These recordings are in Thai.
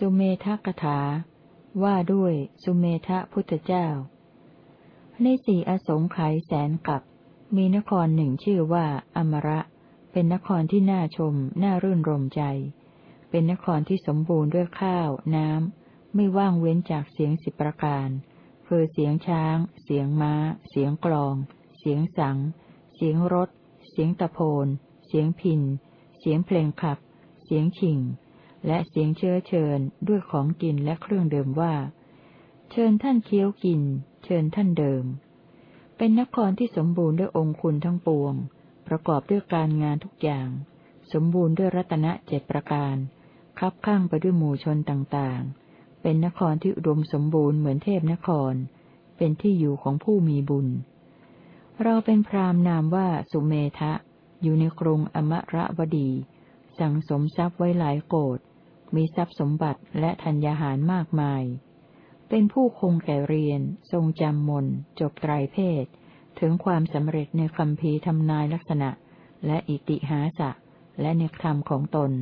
สุเมธกถา ว่าด้วยสุเมธพุทธเจ้า ในสี่อสงไขยแสนกับ มีนครหนึ่งชื่อว่า อมระ เป็นนครที่น่าชม น่ารื่นรมใจ เป็นนครที่สมบูรณ์ด้วยข้าว น้ำ ไม่ว่างเว้นจากเสียงสิบประการ คือเสียงช้าง เสียงม้า เสียงกลอง เสียงสัง เสียงรถ เสียงตะโพน เสียงพิน เสียงเพลงขับ เสียงชิง และเสียงเชื้อเชิญด้วยของกินและเครื่องเดิมว่า เชิญท่านเคี้ยวกิน เชิญท่านเดิม เป็นนครที่สมบูรณ์ด้วยองค์คุณทั้งปวง ประกอบด้วยการงานทุกอย่าง สมบูรณ์ด้วยรัตนเจ็ดประการ คับข้างไปด้วยหมู่ชนต่างๆ เป็นนครที่อุดมสมบูรณ์เหมือนเทพนคร เป็นที่อยู่ของผู้มีบุญ เราเป็นพรามนามว่าสุเมทะ อยู่ในกรุงอมระวดี สั่งสมทรัพย์ไว้หลายโกดมีทรัพย์สมบัติและธัญญาหารมากมาย เป็นผู้คงแก่เรียน ทรงจำมน จบไตรเพศ ถึงความสำเร็จในคำพีทำนายลักษณะ และอิติหาสะ และในธรรมของตน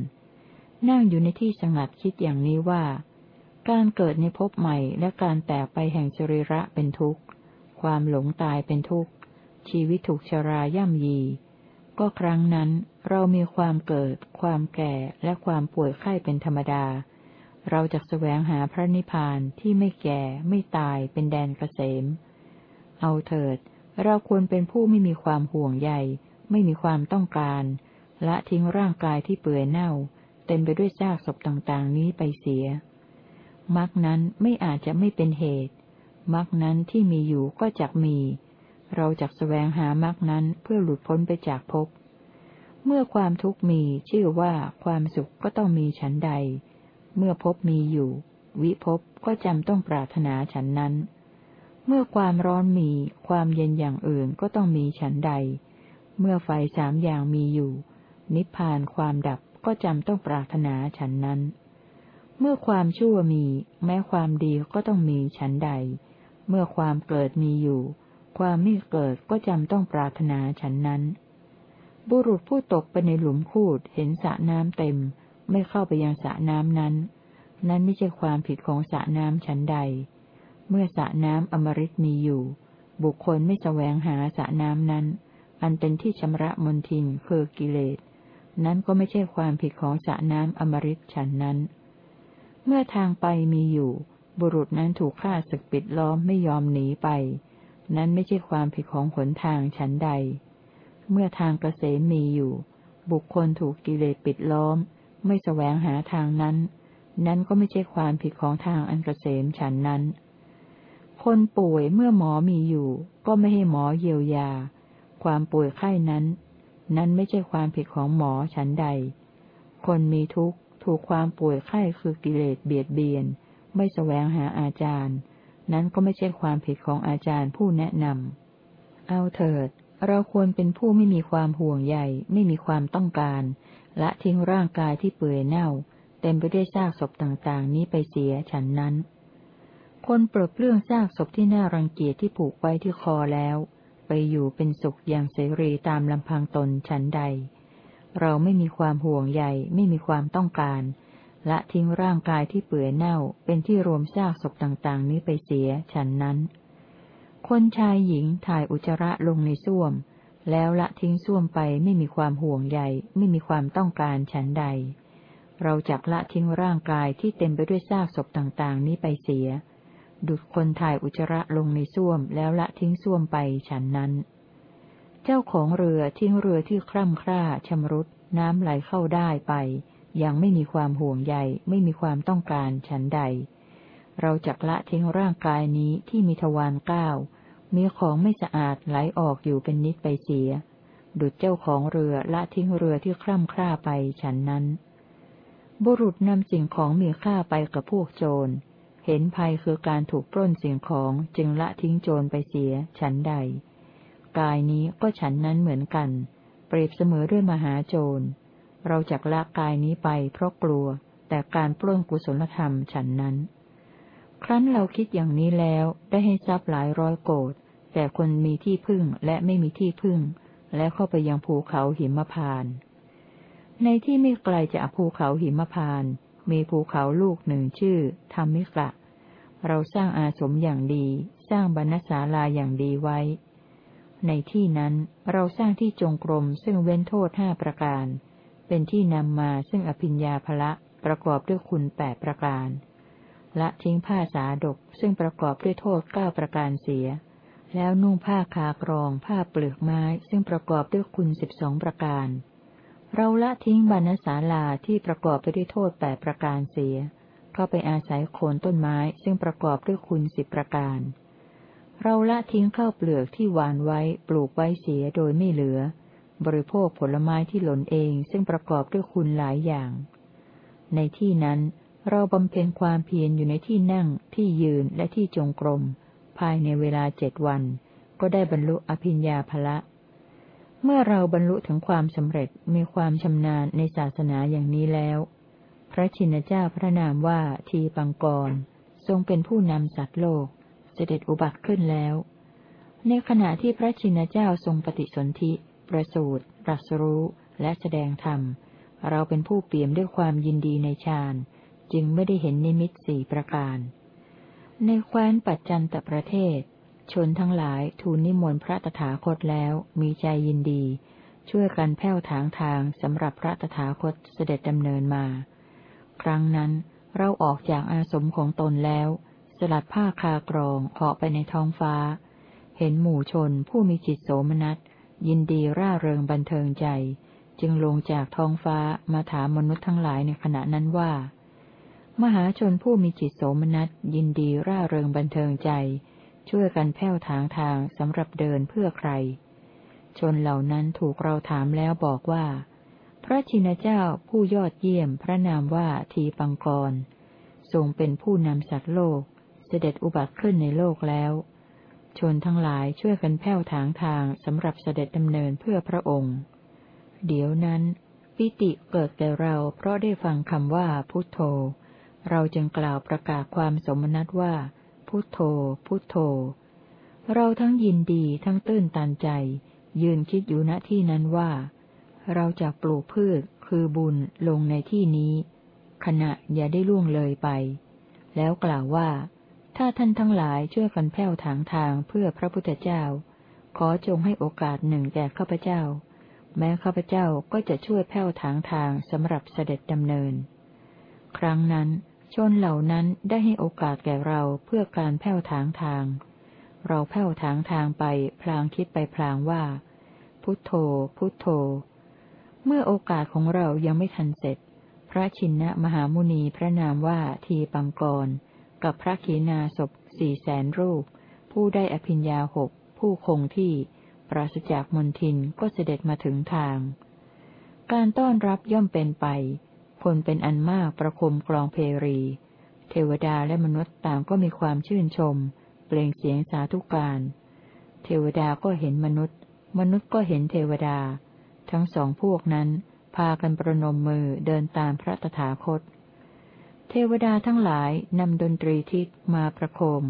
นั่งอยู่ในที่สงัดคิดอย่างนี้ว่า การเกิดในภพใหม่และการแตกไปแห่งจริระเป็นทุกข์ ความหลงตายเป็นทุกข์ ชีวิตถูกชราย่ำยี ก็ครั้งนั้น เรามีความเกิด ความแก่ และความป่วยไข้เป็นธรรมดา เราจะแสวงหาพระนิพพานที่ไม่แก่ ไม่ตายเป็นแดนเกษม เอาเถิด เราควรเป็นผู้ไม่มีความห่วงใย ไม่มีความต้องการ ละทิ้งร่างกายที่เปื่อยเน่า เต็มไปด้วยซากศพต่างๆ นี้ไปเสียมรรคนั้นไม่อาจจะไม่เป็นเหตุมรรคนั้นที่มีอยู่ก็จักมี เราจักแสวงหามรรคนั้นเพื่อหลุดพ้นไปจากภพ เมื่อความทุกข์มีชื่อว่าความสุขก็ต้องมีฉันใด เมื่อภพมีอยู่ วิภพก็จำต้องปรารถนาฉันนั้น เมื่อความร้อนมี ความเย็นอย่างอื่นก็ต้องมีฉันใด เมื่อไฟสามอย่างมีอยู่ นิพพานความดับก็จำต้องปรารถนาฉันนั้น เมื่อความชั่วมี แม้ความดีก็ต้องมีฉันใด เมื่อความเกิดมีอยู่ ความไม่เกิดก็จำต้องปรารถนาฉันนั้น บุรุษผู้ตกไปในหลุมคูดเห็นสระน้ำเต็ม ไม่เข้าไปยังสระน้ำนั้น นั้นไม่ใช่ความผิดของสระน้ำฉันใด เมื่อสระน้ำอมฤตมีอยู่ บุคคลไม่แสวงหาสระน้ำนั้น อันเป็นที่ชำระมนทินคือกิเลส นั้นก็ไม่ใช่ความผิดของสระน้ำอมฤตฉันนั้น เมื่อทางไปมีอยู่ บุรุษนั้นถูกฆ่าศึกปิดล้อมไม่ยอมหนีไป นั้นไม่ใช่ความผิดของหนทางฉันใด เมื่อทางเกษมมีอยู่ บุคคลถูกกิเลสปิดล้อม ไม่แสวงหาทางนั้น นั้นก็ไม่ใช่ความผิดของทางอันเกษมฉันนั้น คนป่วยเมื่อหมอมีอยู่ ก็ไม่ให้หมอเยียวยา ความป่วยไข้นั้น นั้นไม่ใช่ความผิดของหมอฉันใด คนมีทุกข์ถูกความป่วยไข้คือกิเลสเบียดเบียน ไม่แสวงหาอาจารย์ นั้นก็ไม่ใช่ความผิดของอาจารย์ผู้แนะนำเอาเถิด เราควรเป็นผู้ไม่มีความห่วงใยไม่มีความต้องการ ละทิ้งร่างกายที่เปื่อยเน่า เต็มไปด้วยซากศพต่างๆ นี้ไปเสียฉันนั้น คนปลดเปลื้องซากศพที่น่ารังเกียจที่ผูกไว้ที่คอแล้ว ไปอยู่เป็นสุขอย่างเสรีตามลำพังตนฉันใด เราไม่มีความห่วงใยไม่มีความต้องการ ละทิ้งร่างกายที่เปื่อยเน่าเป็นที่รวมซากศพต่างๆ นี้ไปเสียฉันนั้น คนชายหญิงถ่ายอุจจาระลงในส้วม แล้วละทิ้งส้วมไปไม่มีความห่วงใยไม่มีความต้องการฉันใด เราจักละทิ้งร่างกายที่เต็มไปด้วยซากศพต่างๆ นี้ไปเสีย ดุดคนถ่ายอุจจาระลงในส้วม แล้วละทิ้งส้วมไปฉันนั้น เจ้าของเรือทิ้งเรือที่คร่ำคร่าชำรุด น้ำไหลเข้าได้ไป ยังไม่มีความห่วงใยไม่มีความต้องการฉันใด เราจักละทิ้งร่างกายนี้ที่มีทวารเก้ามีของไม่สะอาดไหลออกอยู่เป็นนิดไปเสีย ดุจเจ้าของเรือละทิ้งเรือที่คร่ำคร่าไปฉันนั้น บุรุษนำสิ่งของมีค่าไปกับพวกโจร เห็นภัยคือการถูกปล้นสิ่งของจึงละทิ้งโจรไปเสียฉันใด กายนี้ก็ฉันนั้นเหมือนกัน เปรียบเสมอด้วยมหาโจร เราจักละกายนี้ไปเพราะกลัว แต่การปล้นกุศลธรรมฉันนั้น ครั้นเราคิดอย่างนี้แล้วได้ให้ทรัพย์หลายร้อยโกดแต่คนมีที่พึ่งและไม่มีที่พึ่ง แล้วเข้าไปยังภูเขาหิมพาน ในที่ไม่ไกลจากภูเขาหิมพาน มีภูเขาลูกหนึ่งชื่อธรรมิกะ เราสร้างอาสมอย่างดี สร้างบรรณศาลาอย่างดีไว้ ในที่นั้นเราสร้างที่จงกรมซึ่งเว้นโทษห้าประการ เป็นที่นำมาซึ่งอภิญญาภละประกอบด้วยคุณแปดประการ ละทิ้งผ้าสาดกซึ่งประกอบด้วยโทษเก้าประการเสีย แล้วนุ่งผ้าคากรองผ้าเปลือกไม้ซึ่งประกอบด้วยคุณสิบสองประการ เราละทิ้งบรรณศาลาที่ประกอบไปด้วยโทษแปดประการเสีย เข้าไปอาศัยโคนต้นไม้ซึ่งประกอบด้วยคุณสิบประการ เราละทิ้งข้าวเปลือกที่หวานไว้ปลูกไว้เสียโดยไม่เหลือ บริโภคผลไม้ที่หล่นเองซึ่งประกอบด้วยคุณหลายอย่าง ในที่นั้น เราบำเพ็ญความเพียรอยู่ในที่นั่งที่ยืนและที่จงกรม ภายในเวลาเจ็ดวัน ก็ได้บรรลุอภิญญาภละ เมื่อเราบรรลุถึงความสำเร็จมีความชำนาญในศาสนาอย่างนี้แล้ว พระชินเจ้าพระนามว่าทีปังกร ทรงเป็นผู้นำสัตว์โลก เสด็จอุบัติขึ้นแล้ว ในขณะที่พระชินเจ้าทรงปฏิสนธิ ประสูติรัสรู้ และแสดงธรรม เราเป็นผู้เปี่ยมด้วยความยินดีในฌาน จึงไม่ได้เห็นนิมิตสี่ประการ ในแคว้นปัจจันตประเทศ ชนทั้งหลายทูลนิมนต์พระตถาคตแล้วมีใจยินดี ช่วยกันแผ้วถางทางสำหรับพระตถาคตเสด็จดำเนินมา ครั้งนั้นเราออกจากอาสมของตนแล้ว สลัดผ้าคากรองเหาะไปในท้องฟ้า เห็นหมู่ชนผู้มีจิตโสมนัส ยินดีร่าเริงบันเทิงใจ จึงลงจากท้องฟ้ามาถามมนุษย์ทั้งหลายในขณะนั้นว่า มหาชนผู้มีจิตโสมนัสยินดีร่าเริงบันเทิงใจ ช่วยกันแผ้วทางทางสำหรับเดินเพื่อใคร ชนเหล่านั้นถูกเราถามแล้วบอกว่า พระชินเจ้าผู้ยอดเยี่ยมพระนามว่าทีปังกร ทรงเป็นผู้นำสัตว์โลก เสด็จอุบัติขึ้นในโลกแล้ว ชนทั้งหลายช่วยกันแผ้วทางทางสำหรับเสด็จดำเนินเพื่อพระองค์ เดี๋ยวนั้น ปิติเกิดแก่เราเพราะได้ฟังคำว่าพุทโธ เราจึงกล่าวประกาศความสมนัตว่า พุทโธ พุทโธ เราทั้งยินดีทั้งตื้นตันใจ ยืนคิดอยู่ณที่นั้นว่า เราจะปลูกพืชคือบุญลงในที่นี้ ขณะอย่าได้ล่วงเลยไป แล้วกล่าวว่า ถ้าท่านทั้งหลายช่วยกันแผ้วถางทางเพื่อพระพุทธเจ้า ขอจงให้โอกาสหนึ่งแก่ข้าพเจ้า แม้ข้าพเจ้าก็จะช่วยแผ้วถางทางสำหรับเสด็จดำเนิน ครั้งนั้น ชนเหล่านั้นได้ให้โอกาสแก่เราเพื่อการแผ้วถางทาง เราแผ้วถางทางไป พลางคิดไปพลางว่า พุทโธ พุทโธ เมื่อโอกาสของเรายังไม่ทันเสร็จ พระชินนะมหามุนีพระนามว่าทีปังกร กับพระขีณาศพสี่แสนรูป ผู้ได้อภิญญาหกผู้คงที่ ปราศจากมนทินก็เสด็จมาถึงทาง การต้อนรับย่อมเป็นไป คนเป็นอันมากประคมกลองเพรี เทวดาและมนุษย์ต่างก็มีความชื่นชม เปล่งเสียงสาธุการ เทวดาก็เห็นมนุษย์ มนุษย์ก็เห็นเทวดา ทั้งสองพวกนั้นพากันประนมมือเดินตามพระตถาคต เทวดาทั้งหลายนำดนตรีทิพมาประโคม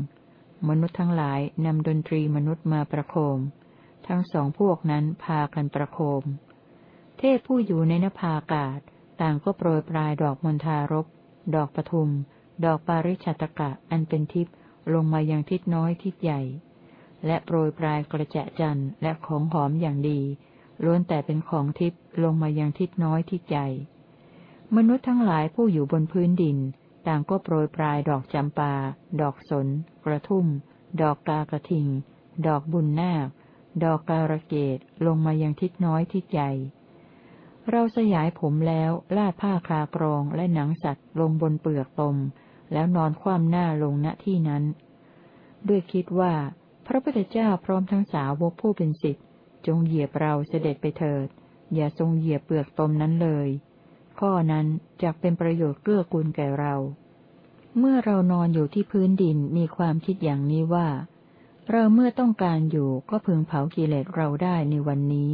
มนุษย์ทั้งหลายนำดนตรีมนุษย์มาประโคม ทั้งสองพวกนั้นพากันประโคม เทพผู้อยู่ในนภาอากาศ ต่างก็โปรยปลายดอกมณฑารบดอกปทุม ดอกปาริชัตกะอันเป็นทิพย์ลงมายังทิศน้อยทิศใหญ่ และโปรยปลายกระจะจันและของหอมอย่างดี ล้วนแต่เป็นของทิพย์ลงมายังทิศน้อยทิศใหญ่ มนุษย์ทั้งหลายผู้อยู่บนพื้นดิน ต่างก็โปรยปลายดอกจำปา ดอกสน กระทุ่ม ดอกกากระทิง ดอกบุญนาค ดอกการะเกดลงมายังทิศน้อยทิศใหญ่ เราสยายผมแล้วลาดผ้าคลากรองและหนังสัตว์ลงบนเปลือกตม แล้วนอนคว่ำหน้าลงณที่นั้น ด้วยคิดว่า พระพุทธเจ้าพร้อมทั้งสาวกผู้เป็นสิทธิ์จงเหยียบเราเสด็จไปเถิด อย่าทรงเหยียบเปลือกตมนั้นเลย ข้อนั้นจะเป็นประโยชน์เกื้อกูลแก่เรา เมื่อเรานอนอยู่ที่พื้นดินมีความคิดอย่างนี้ว่า เราเมื่อต้องการอยู่ก็พึงเผากิเลสเราได้ในวันนี้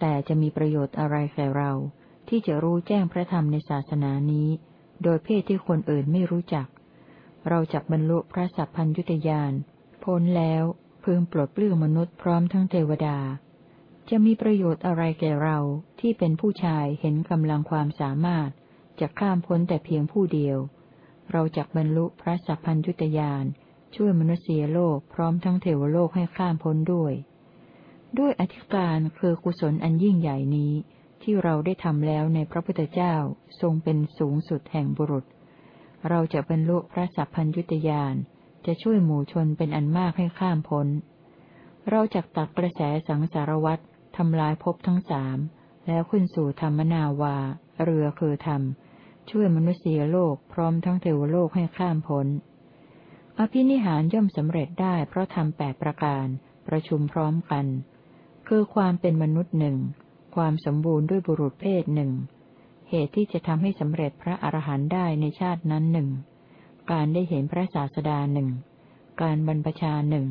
แต่จะมีประโยชน์อะไรแก่เรา ที่จะรู้แจ้งพระธรรมในศาสนานี้ โดยเพศที่คนอื่นไม่รู้จัก เราจักบรรลุพระสัพพัญยุตยานพ้นแล้วพึงปลดปลื้มมนุษย์พร้อมทั้งเทวดา จะมีประโยชน์อะไรแก่เราที่เป็นผู้ชายเห็นกำลังความสามารถ จะข้ามพ้นแต่เพียงผู้เดียว เราจะบรรลุพระสัพพัญยุตยานช่วยมนุษยโลกพร้อมทั้งเทวโลกให้ข้ามพ้นด้วย ด้วยอธิการคือกุศลอันยิ่งใหญ่นี้ ที่เราได้ทำแล้วในพระพุทธเจ้าทรงเป็นสูงสุดแห่งบุรุษ เราจะบรรลุพระสัพพัญยุตยานจะช่วยหมู่ชนเป็นอันมากให้ข้ามพ้น เราจะตักกระแสสังสารวัตรทำลายภพทั้งสามแล้วขึ้นสู่ธรรมนาวา เรือคือธรรม ช่วยมนุษยโลกพร้อมทั้งเทวโลกให้ข้ามพ้น อภินิหารย่อมสำเร็จได้เพราะทำแปดประการ ประชุมพร้อมกัน คือความเป็นมนุษย์หนึ่ง ความสมบูรณ์ด้วยบุรุษเพศหนึ่ง เหตุที่จะทำให้สำเร็จพระอรหันต์ได้ในชาตินั้นหนึ่ง การได้เห็นพระศาสดาหนึ่ง การบรรพชาหนึ่ง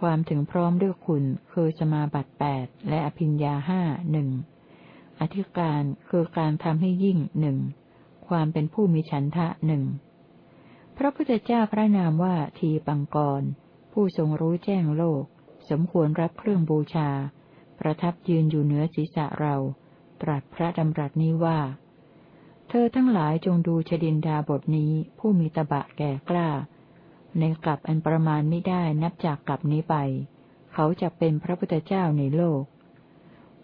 ความถึงพร้อมด้วยคุณคือสมาบัติแปดและอภิญญาห้าหนึ่ง อธิการคือการทำให้ยิ่งหนึ่ง ความเป็นผู้มีฉันทะหนึ่ง พระพุทธเจ้าพระนามว่าทีปังกร ผู้ทรงรู้แจ้งโลก สมควรรับเครื่องบูชา ประทับยืนอยู่เหนือศีรษะเรา ตรัสพระดำรัสนี้ว่า เธอทั้งหลายจงดูชดินดาบทนี้ผู้มีตบะแก่กล้า ในกลับอันประมาณไม่ได้นับจากกลับนี้ไป เขาจะเป็นพระพุทธเจ้าในโลก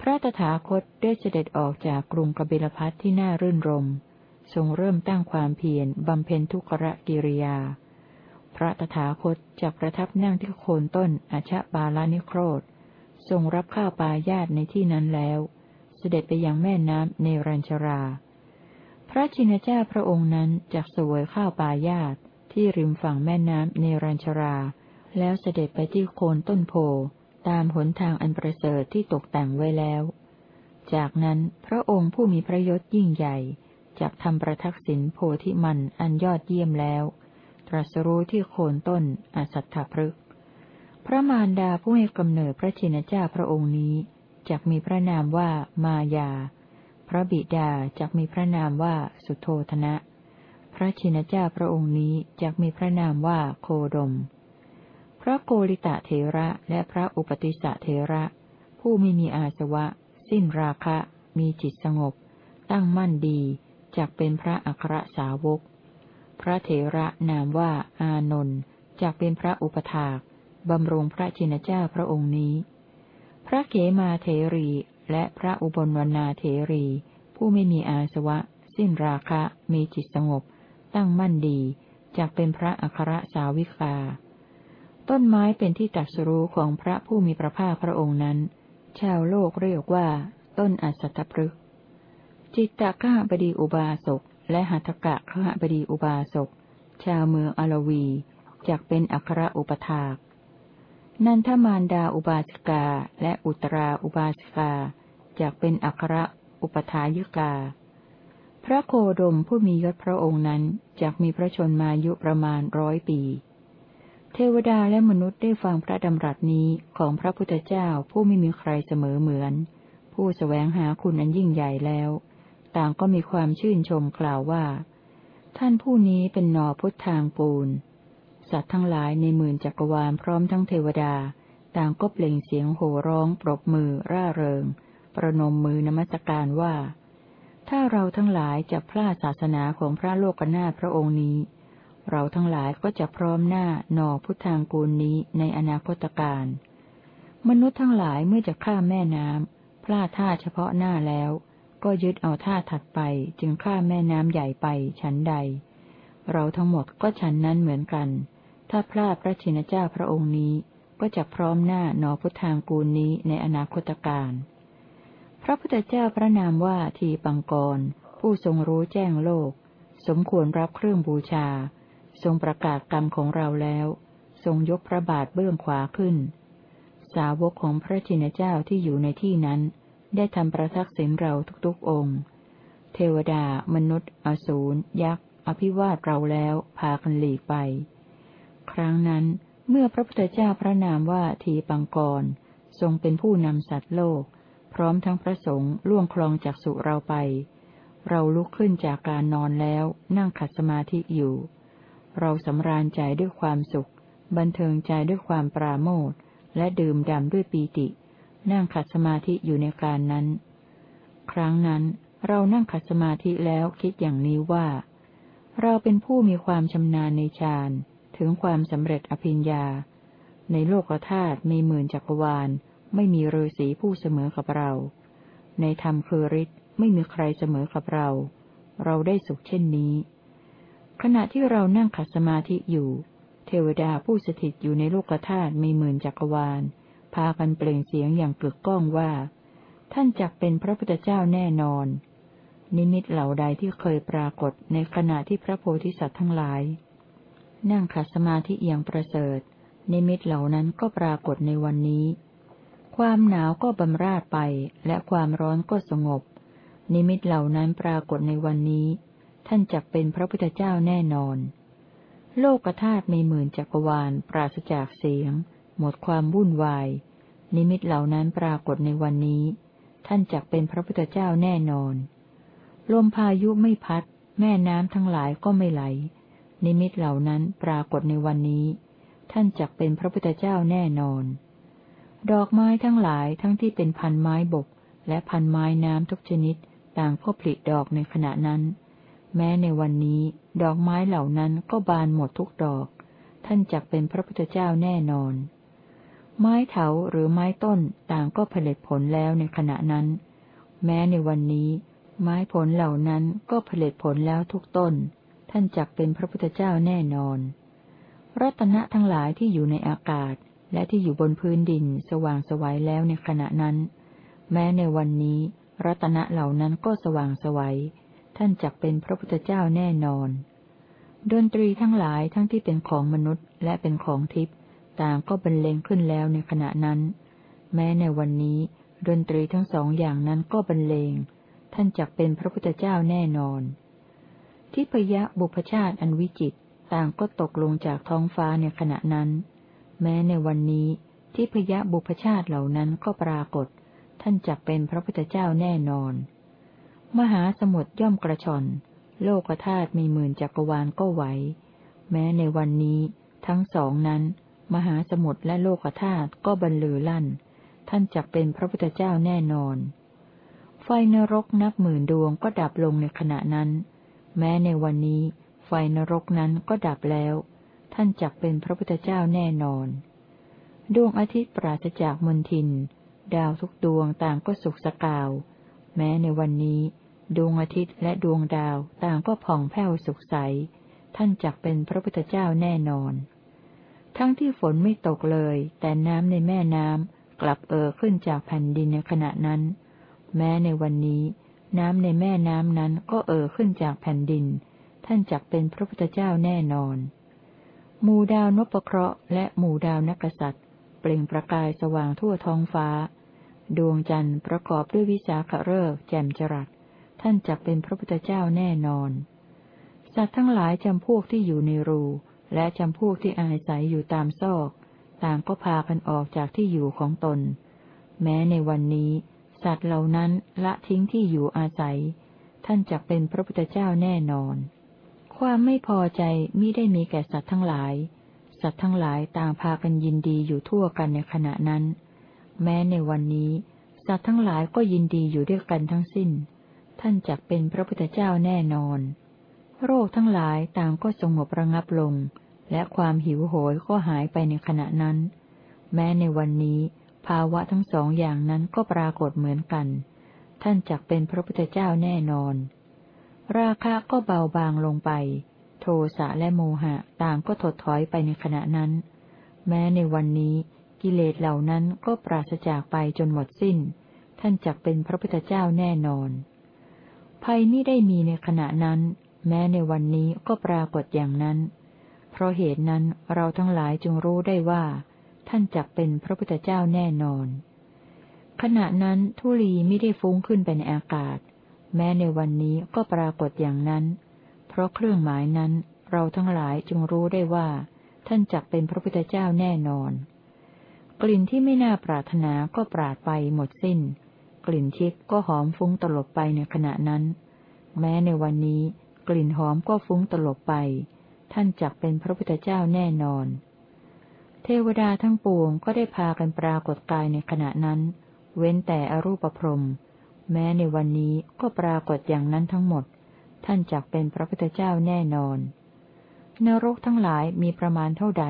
พระตถาคตได้เสด็จออกจากกรุงกบิลพัทที่น่ารื่นรม ทรงเริ่มตั้งความเพียรบำเพ็ญทุกขะกิริยาพระตถาคตจักประทับนั่งที่โคนต้นอชะบาลานิโครธ ทรงรับข้าวปลายาตในที่นั้นแล้ว เสด็จไปยังแม่น้ำเนรัญชรา พระชินเจ้าพระองค์นั้นจักสวยข้าวปลายาตที่ริมฝั่งแม่น้ำเนรัญชรา แล้วเสด็จไปที่โคนต้นโพตามหนทางอันประเสริฐที่ตกแต่งไว้แล้ว จากนั้นพระองค์ผู้มีพระยศยิ่งใหญ่จักทำประทักษิณโพธิมันอันยอดเยี่ยมแล้ว ตรัสรู้ที่โคนต้นอสัตถพฤกษ์ พระมารดาผู้ให้กำเนิดพระชินเจ้าพระองค์นี้จักมีพระนามว่ามายา พระบิดาจักมีพระนามว่าสุโธธนะ พระชินเจ้าพระองค์นี้จักมีพระนามว่าโคดม พระโกริตะเถระและพระอุปติสะเถระ ผู้ไม่มีอาสวะ สิ้นราคะ มีจิตสงบ ตั้งมั่นดีจักเป็นพระอัครสาวก พระเถระนามว่าอานนท์จักเป็นพระอุปถาก บำรุงพระชินเจ้าพระองค์นี้ พระเขมาเถรีและพระอุบลวนาเถรี ผู้ไม่มีอาสวะ สิ้นราคะ มีจิตสงบ ตั้งมั่นดีจักเป็นพระอัครสาวิกา ต้นไม้เป็นที่ตัดสรู้ของพระผู้มีพระภาคพระองค์นั้น ชาวโลกเรียกว่า ต้นอัสตพฤกจิตตะข้าบดีอุบาสกและหัตกะข้าบดีอุบาสกชาวเมืองอลวีจักเป็นอัครอุปถาก นันทมารดาอุบาสิกาและอุตราอุบาสิกาจักเป็นอัครอุปถายิกา พระโคดมผู้มียศพระองค์นั้นจักมีพระชนมายุประมาณร้อยปี เทวดาและมนุษย์ได้ฟังพระดำรัสนี้ของพระพุทธเจ้าผู้ไม่มีใครเสมอเหมือน ผู้สแสวงหาคุณอันยิ่งใหญ่แล้ว ต่างก็มีความชื่นชมกล่าวว่า ท่านผู้นี้เป็นหนอพุทธทางปูน สัตว์ทั้งหลายในหมื่นจักรวาลพร้อมทั้งเทวดา ต่างก็เปล่งเสียงโห่ร้อง ปรบมือ ร่าเริง ประนมมือนมัสการว่า ถ้าเราทั้งหลายจะพลาดศาสนาของพระโลกนาถพระองค์นี้ เราทั้งหลายก็จะพร้อมหน้าหนอพุทธางกูลนี้ในอนาคตการมนุษย์ทั้งหลายเมื่อจะข้ามแม่น้ำพลาดท่าเฉพาะหน้าแล้ว ก็ยึดเอาท่าถัดไปจึงข้ามแม่น้ำใหญ่ไปฉันใด เราทั้งหมดก็ฉันนั้นเหมือนกัน ถ้าพลาดพระชินเจ้าพระองค์นี้ก็จะพร้อมหน้าหนอพุทธางกูลนี้ในอนาคตการพระพุทธเจ้าพระนามว่าทีปังกร ผู้ทรงรู้แจ้งโลก สมควรรับเครื่องบูชา ทรงประกาศกรรมของเราแล้ว ทรงยกพระบาทเบื้องขวาขึ้น สาวกของพระชินเจ้าที่อยู่ในที่นั้น ได้ทำประทักษิณเราทุกๆองค์ เทวดา มนุษย์ อสูร ยักษ์ อภิวาทเราแล้ว พากันหลีกไป ครั้งนั้น เมื่อพระพุทธเจ้าพระนามว่าทีปังกร ทรงเป็นผู้นำสัตว์โลก พร้อมทั้งพระสงฆ์ล่วงคลองจากสุเราไป เราลุกขึ้นจากการนอนแล้วนั่งขัดสมาธิอยู่ เราสำราญใจด้วยความสุข บันเทิงใจด้วยความปราโมทและดื่มด่ำด้วยปีติ นั่งขัดสมาธิอยู่ในการนั้น ครั้งนั้นเรานั่งขัดสมาธิแล้วคิดอย่างนี้ว่า เราเป็นผู้มีความชำนาญในฌาน ถึงความสำเร็จอภิญญา ในโลกธาตุมีหมื่นจักรวาล ไม่มีฤาษีผู้เสมอกับเรา ในธรรมคือฤทธิ์ไม่มีใครเสมอกับเรา เราได้สุขเช่นนี้ ขณะที่เรานั่งขัดสมาธิอยู่ เทวดาผู้สถิตอยู่ในโลกธาตุมีหมื่นจักรวาล พากันเปล่งเสียงอย่างกึกก้องว่า ท่านจักเป็นพระพุทธเจ้าแน่นอนนิมิตเหล่าใดที่เคยปรากฏในขณะที่พระโพธิสัตว์ทั้งหลาย นั่งขัดสมาธิอย่างประเสริฐ นิมิตเหล่านั้นก็ปรากฏในวันนี้ ความหนาวก็บำราดไป และความร้อนก็สงบ นิมิตเหล่านั้นปรากฏในวันนี้ ท่านจักเป็นพระพุทธเจ้าแน่นอน โลกธาตุมีหมื่นจักรวาล ปราศจากเสียง หมดความวุ่นวาย นิมิตเหล่านั้นปรากฏในวันนี้ ท่านจักเป็นพระพุทธเจ้าแน่นอน ลมพายุไม่พัด แม่น้ำทั้งหลายก็ไม่ไหล นิมิตเหล่านั้นปรากฏในวันนี้ ท่านจักเป็นพระพุทธเจ้าแน่นอน ดอกไม้ทั้งหลายทั้งที่เป็นพันไม้บก และพันไม้น้ำทุกชนิดต่างก็ผลิดอกในขณะนั้น แม้ในวันนี้ ดอกไม้เหล่านั้นก็บานหมดทุกดอก ท่านจักเป็นพระพุทธเจ้าแน่นอน ไม้เถาหรือไม้ต้นต่างก็ผลิตผลแล้วในขณะนั้น แม้ในวันนี้ ไม้ผลเหล่านั้นก็ผลิตผลแล้วทุกต้น ท่านจักเป็นพระพุทธเจ้าแน่นอน รัตนะทั้งหลายที่อยู่ในอากาศ และที่อยู่บนพื้นดินสว่างสวัยแล้วในขณะนั้น แม้ในวันนี้ รัตนะเหล่านั้นก็สว่างสวัยท่านจักเป็นพระพุทธเจ้าแน่นอน ดนตรีทั้งหลายทั้งที่เป็นของมนุษย์และเป็นของทิพย์ต่างก็บรรเลงขึ้นแล้วในขณะนั้น แม้ในวันนี้ ดนตรีทั้งสองอย่างนั้นก็บรรเลง ท่านจักเป็นพระพุทธเจ้าแน่นอน ทิพยะบุพชาติอันวิจิตต่างก็ตกลงจากท้องฟ้าในขณะนั้น แม้ในวันนี้ทิพยะบุพชาติเหล่านั้นก็ปรากฏ ท่านจักเป็นพระพุทธเจ้าแน่นอน มหาสมุทรย่อมกระชอน โลกธาตุมีหมื่นจักรวาลก็ไหว แม้ในวันนี้ทั้งสองนั้น มหาสมุทรและโลกธาตุก็บรรลือลั่น ท่านจักเป็นพระพุทธเจ้าแน่นอน ไฟนรกนับหมื่นดวงก็ดับลงในขณะนั้น แม้ในวันนี้ ไฟนรกนั้นก็ดับแล้ว ท่านจักเป็นพระพุทธเจ้าแน่นอน ดวงอาทิตย์ปราศจากมนทิน ดาวทุกดวงต่างก็สุกสกาว แม้ในวันนี้ ดวงอาทิตย์และดวงดาวต่างก็ผ่องแผ้วสุขใส ท่านจักเป็นพระพุทธเจ้าแน่นอน ทั้งที่ฝนไม่ตกเลย แต่น้ำในแม่น้ำกลับเอ่อขึ้นจากแผ่นดินในขณะนั้น แม้ในวันนี้ น้ำในแม่น้ำนั้นก็เอ่อขึ้นจากแผ่นดิน ท่านจักเป็นพระพุทธเจ้าแน่นอน หมู่ดาวนพเคราะห์และหมู่ดาวนักษัตริย์ เปล่งประกายสว่างทั่วท้องฟ้า ดวงจันทร์ประกอบด้วยวิสาขฤกษ์แจ่มจรัส ท่านจักเป็นพระพุทธเจ้าแน่นอน สัตว์ทั้งหลายจำพวกที่อยู่ในรู และจำพวกที่อาศัยอยู่ตามซอก ต่างก็พากันออกจากที่อยู่ของตน แม้ในวันนี้ สัตว์เหล่านั้นละทิ้งที่อยู่อาศัย ท่านจักเป็นพระพุทธเจ้าแน่นอน ความไม่พอใจมิได้มีแก่สัตว์ทั้งหลาย สัตว์ทั้งหลายต่างพากันยินดีอยู่ทั่วกันในขณะนั้น แม้ในวันนี้ สัตว์ทั้งหลายก็ยินดีอยู่ด้วยกันทั้งสิ้น ท่านจักเป็นพระพุทธเจ้าแน่นอน โรคทั้งหลายต่างก็สงบระงับลง และความหิวโหยก็หายไปในขณะนั้น แม้ในวันนี้ ภาวะทั้งสองอย่างนั้นก็ปรากฏเหมือนกัน ท่านจักเป็นพระพุทธเจ้าแน่นอน ราคะก็เบาบางลงไป โทสะและโมหะต่างก็ถดถอยไปในขณะนั้น แม้ในวันนี้กิเลสเหล่านั้นก็ปราศจากไปจนหมดสิ้น ท่านจักเป็นพระพุทธเจ้าแน่นอน ภัยไม่ได้มีในขณะนั้น แม้ในวันนี้ก็ปรากฏอย่างนั้น เพราะเหตุนั้นเราทั้งหลายจึงรู้ได้ว่า ท่านจักเป็นพระพุทธเจ้าแน่นอน ขณะนั้นทุลีไม่ได้ฟุ้งขึ้นไปในอากาศ แม้ในวันนี้ก็ปรากฏอย่างนั้น เพราะเครื่องหมายนั้นเราทั้งหลายจึงรู้ได้ว่า ท่านจักเป็นพระพุทธเจ้าแน่นอน กลิ่นที่ไม่น่าปรารถนาก็ปราดไปหมดสิ้น กลิ่นทิพย์ก็หอมฟุ้งตลบไปในขณะนั้น แม้ในวันนี้กลิ่นหอมก็ฟุ้งตลบไป ท่านจักเป็นพระพุทธเจ้าแน่นอน เทวดาทั้งปวงก็ได้พากันปรากฏกายในขณะนั้น เว้นแต่อรูปพรหมแม้ในวันนี้ก็ปรากฏอย่างนั้นทั้งหมด ท่านจักเป็นพระพุทธเจ้าแน่นอนนรกทั้งหลายมีประมาณเท่าใด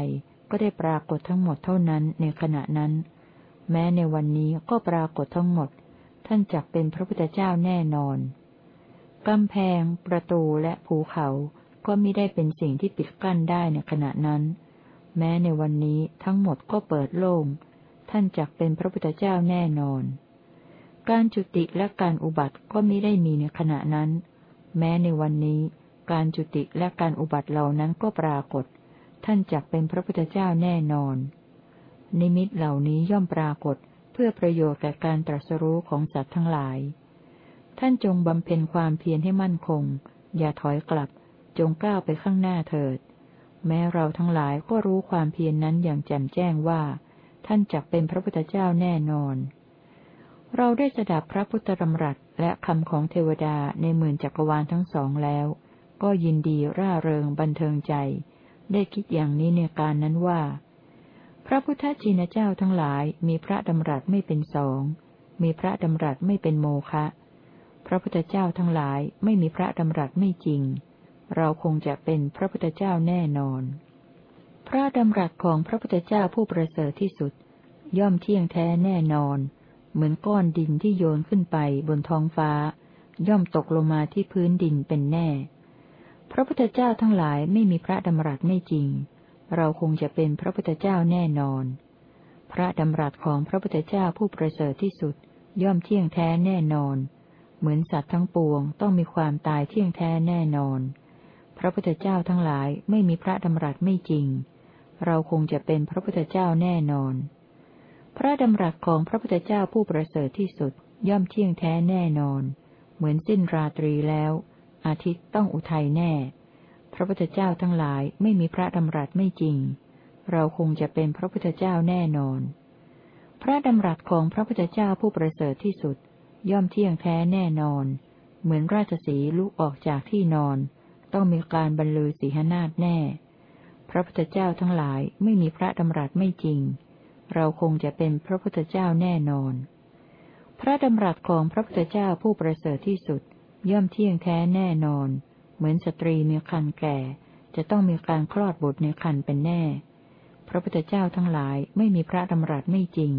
ก็ได้ปรากฏทั้งหมดเท่านั้นในขณะนั้น แม้ในวันนี้ก็ปรากฏทั้งหมด ท่านจักเป็นพระพุทธเจ้าแน่นอนกำแพง ประตูและภูเขาก็มิได้เป็นสิ่งที่ปิดกั้นได้ในขณะนั้น แม้ในวันนี้ทั้งหมดก็เปิดโล่ง ท่านจักเป็นพระพุทธเจ้าแน่นอน การจุติและการอุบัติก็มิได้มีในขณะนั้น แม้ในวันนี้ การจุติและการอุบัติเหล่านั้นก็ปรากฏ ท่านจักเป็นพระพุทธเจ้าแน่นอน นิมิตเหล่านี้ย่อมปรากฏเพื่อประโยชน์แก่การตรัสรู้ของสัตว์ทั้งหลาย ท่านจงบำเพ็ญความเพียรให้มั่นคง อย่าถอยกลับ จงก้าวไปข้างหน้าเถิด แม้เราทั้งหลายก็รู้ความเพียรนนั้นอย่างแจ่มแจ้งว่า ท่านจักเป็นพระพุทธเจ้าแน่นอน เราได้สดับพระพุทธธรรมรัตและคำของเทวดาในหมื่นจักรวาลทั้งสองแล้ว ก็ยินดีร่าเริงบันเทิงใจ ได้คิดอย่างนี้ในการนั้นว่า พระพุทธจีนเจ้าทั้งหลายมีพระดำรัสไม่เป็นสองมีพระดำรัสไม่เป็นโมฆะพระพุทธเจ้าทั้งหลายไม่มีพระดำรัสไม่จริง เราคงจะเป็นพระพุทธเจ้าแน่นอน พระดำรัสของพระพุทธเจ้าผู้ประเสริฐที่สุด ย่อมเที่ยงแท้แน่นอน เหมือนก้อนดินที่โยนขึ้นไปบนท้องฟ้า ย่อมตกลงมาที่พื้นดินเป็นแน่ พระพุทธเจ้าทั้งหลายไม่มีพระดำรัสไม่จริง เราคงจะเป็นพระพุทธเจ้าแน่นอน พระดำรัสของพระพุทธเจ้าผู้ประเสริฐที่สุด ย่อมเที่ยงแท้แน่นอน เหมือนสัตว์ทั้งปวงต้องมีความตายเที่ยงแท้แน่นอน พระพุทธเจ้าทั้งหลายไม่มีพระดำรัสไม่จริง เราคงจะเป็นพระพุทธเจ้าแน่นอน พระดำรัสของพระพุทธเจ้าผู้ประเสริฐที่สุดย่อมเที่ยงแท้แน่นอน เหมือนสิ้นราตรีแล้ว อาทิตย์ต้องอุทัยแน่ พระพุทธเจ้าทั้งหลายไม่มีพระดำรัสไม่จริง เราคงจะเป็นพระพุทธเจ้าแน่นอน พระดำรัสของพระพุทธเจ้าผู้ประเสริฐที่สุด ย่อมเที่ยงแท้แน่นอน เหมือนราชสีลุกออกจากที่นอน ต้องมีการบรรลือสีหนาฏแน่ พระพุทธเจ้าทั้งหลายไม่มีพระดำรัสไม่จริง เราคงจะเป็นพระพุทธเจ้าแน่นอน พระดำรัสของพระพุทธเจ้าผู้ประเสริฐที่สุด ย่อมเที่ยงแท้แน่นอน เหมือนสตรีมีคันแก่ จะต้องมีการคลอดบุตรในคันเป็นแน่ พระพุทธเจ้าทั้งหลายไม่มีพระดำรัสไม่จริง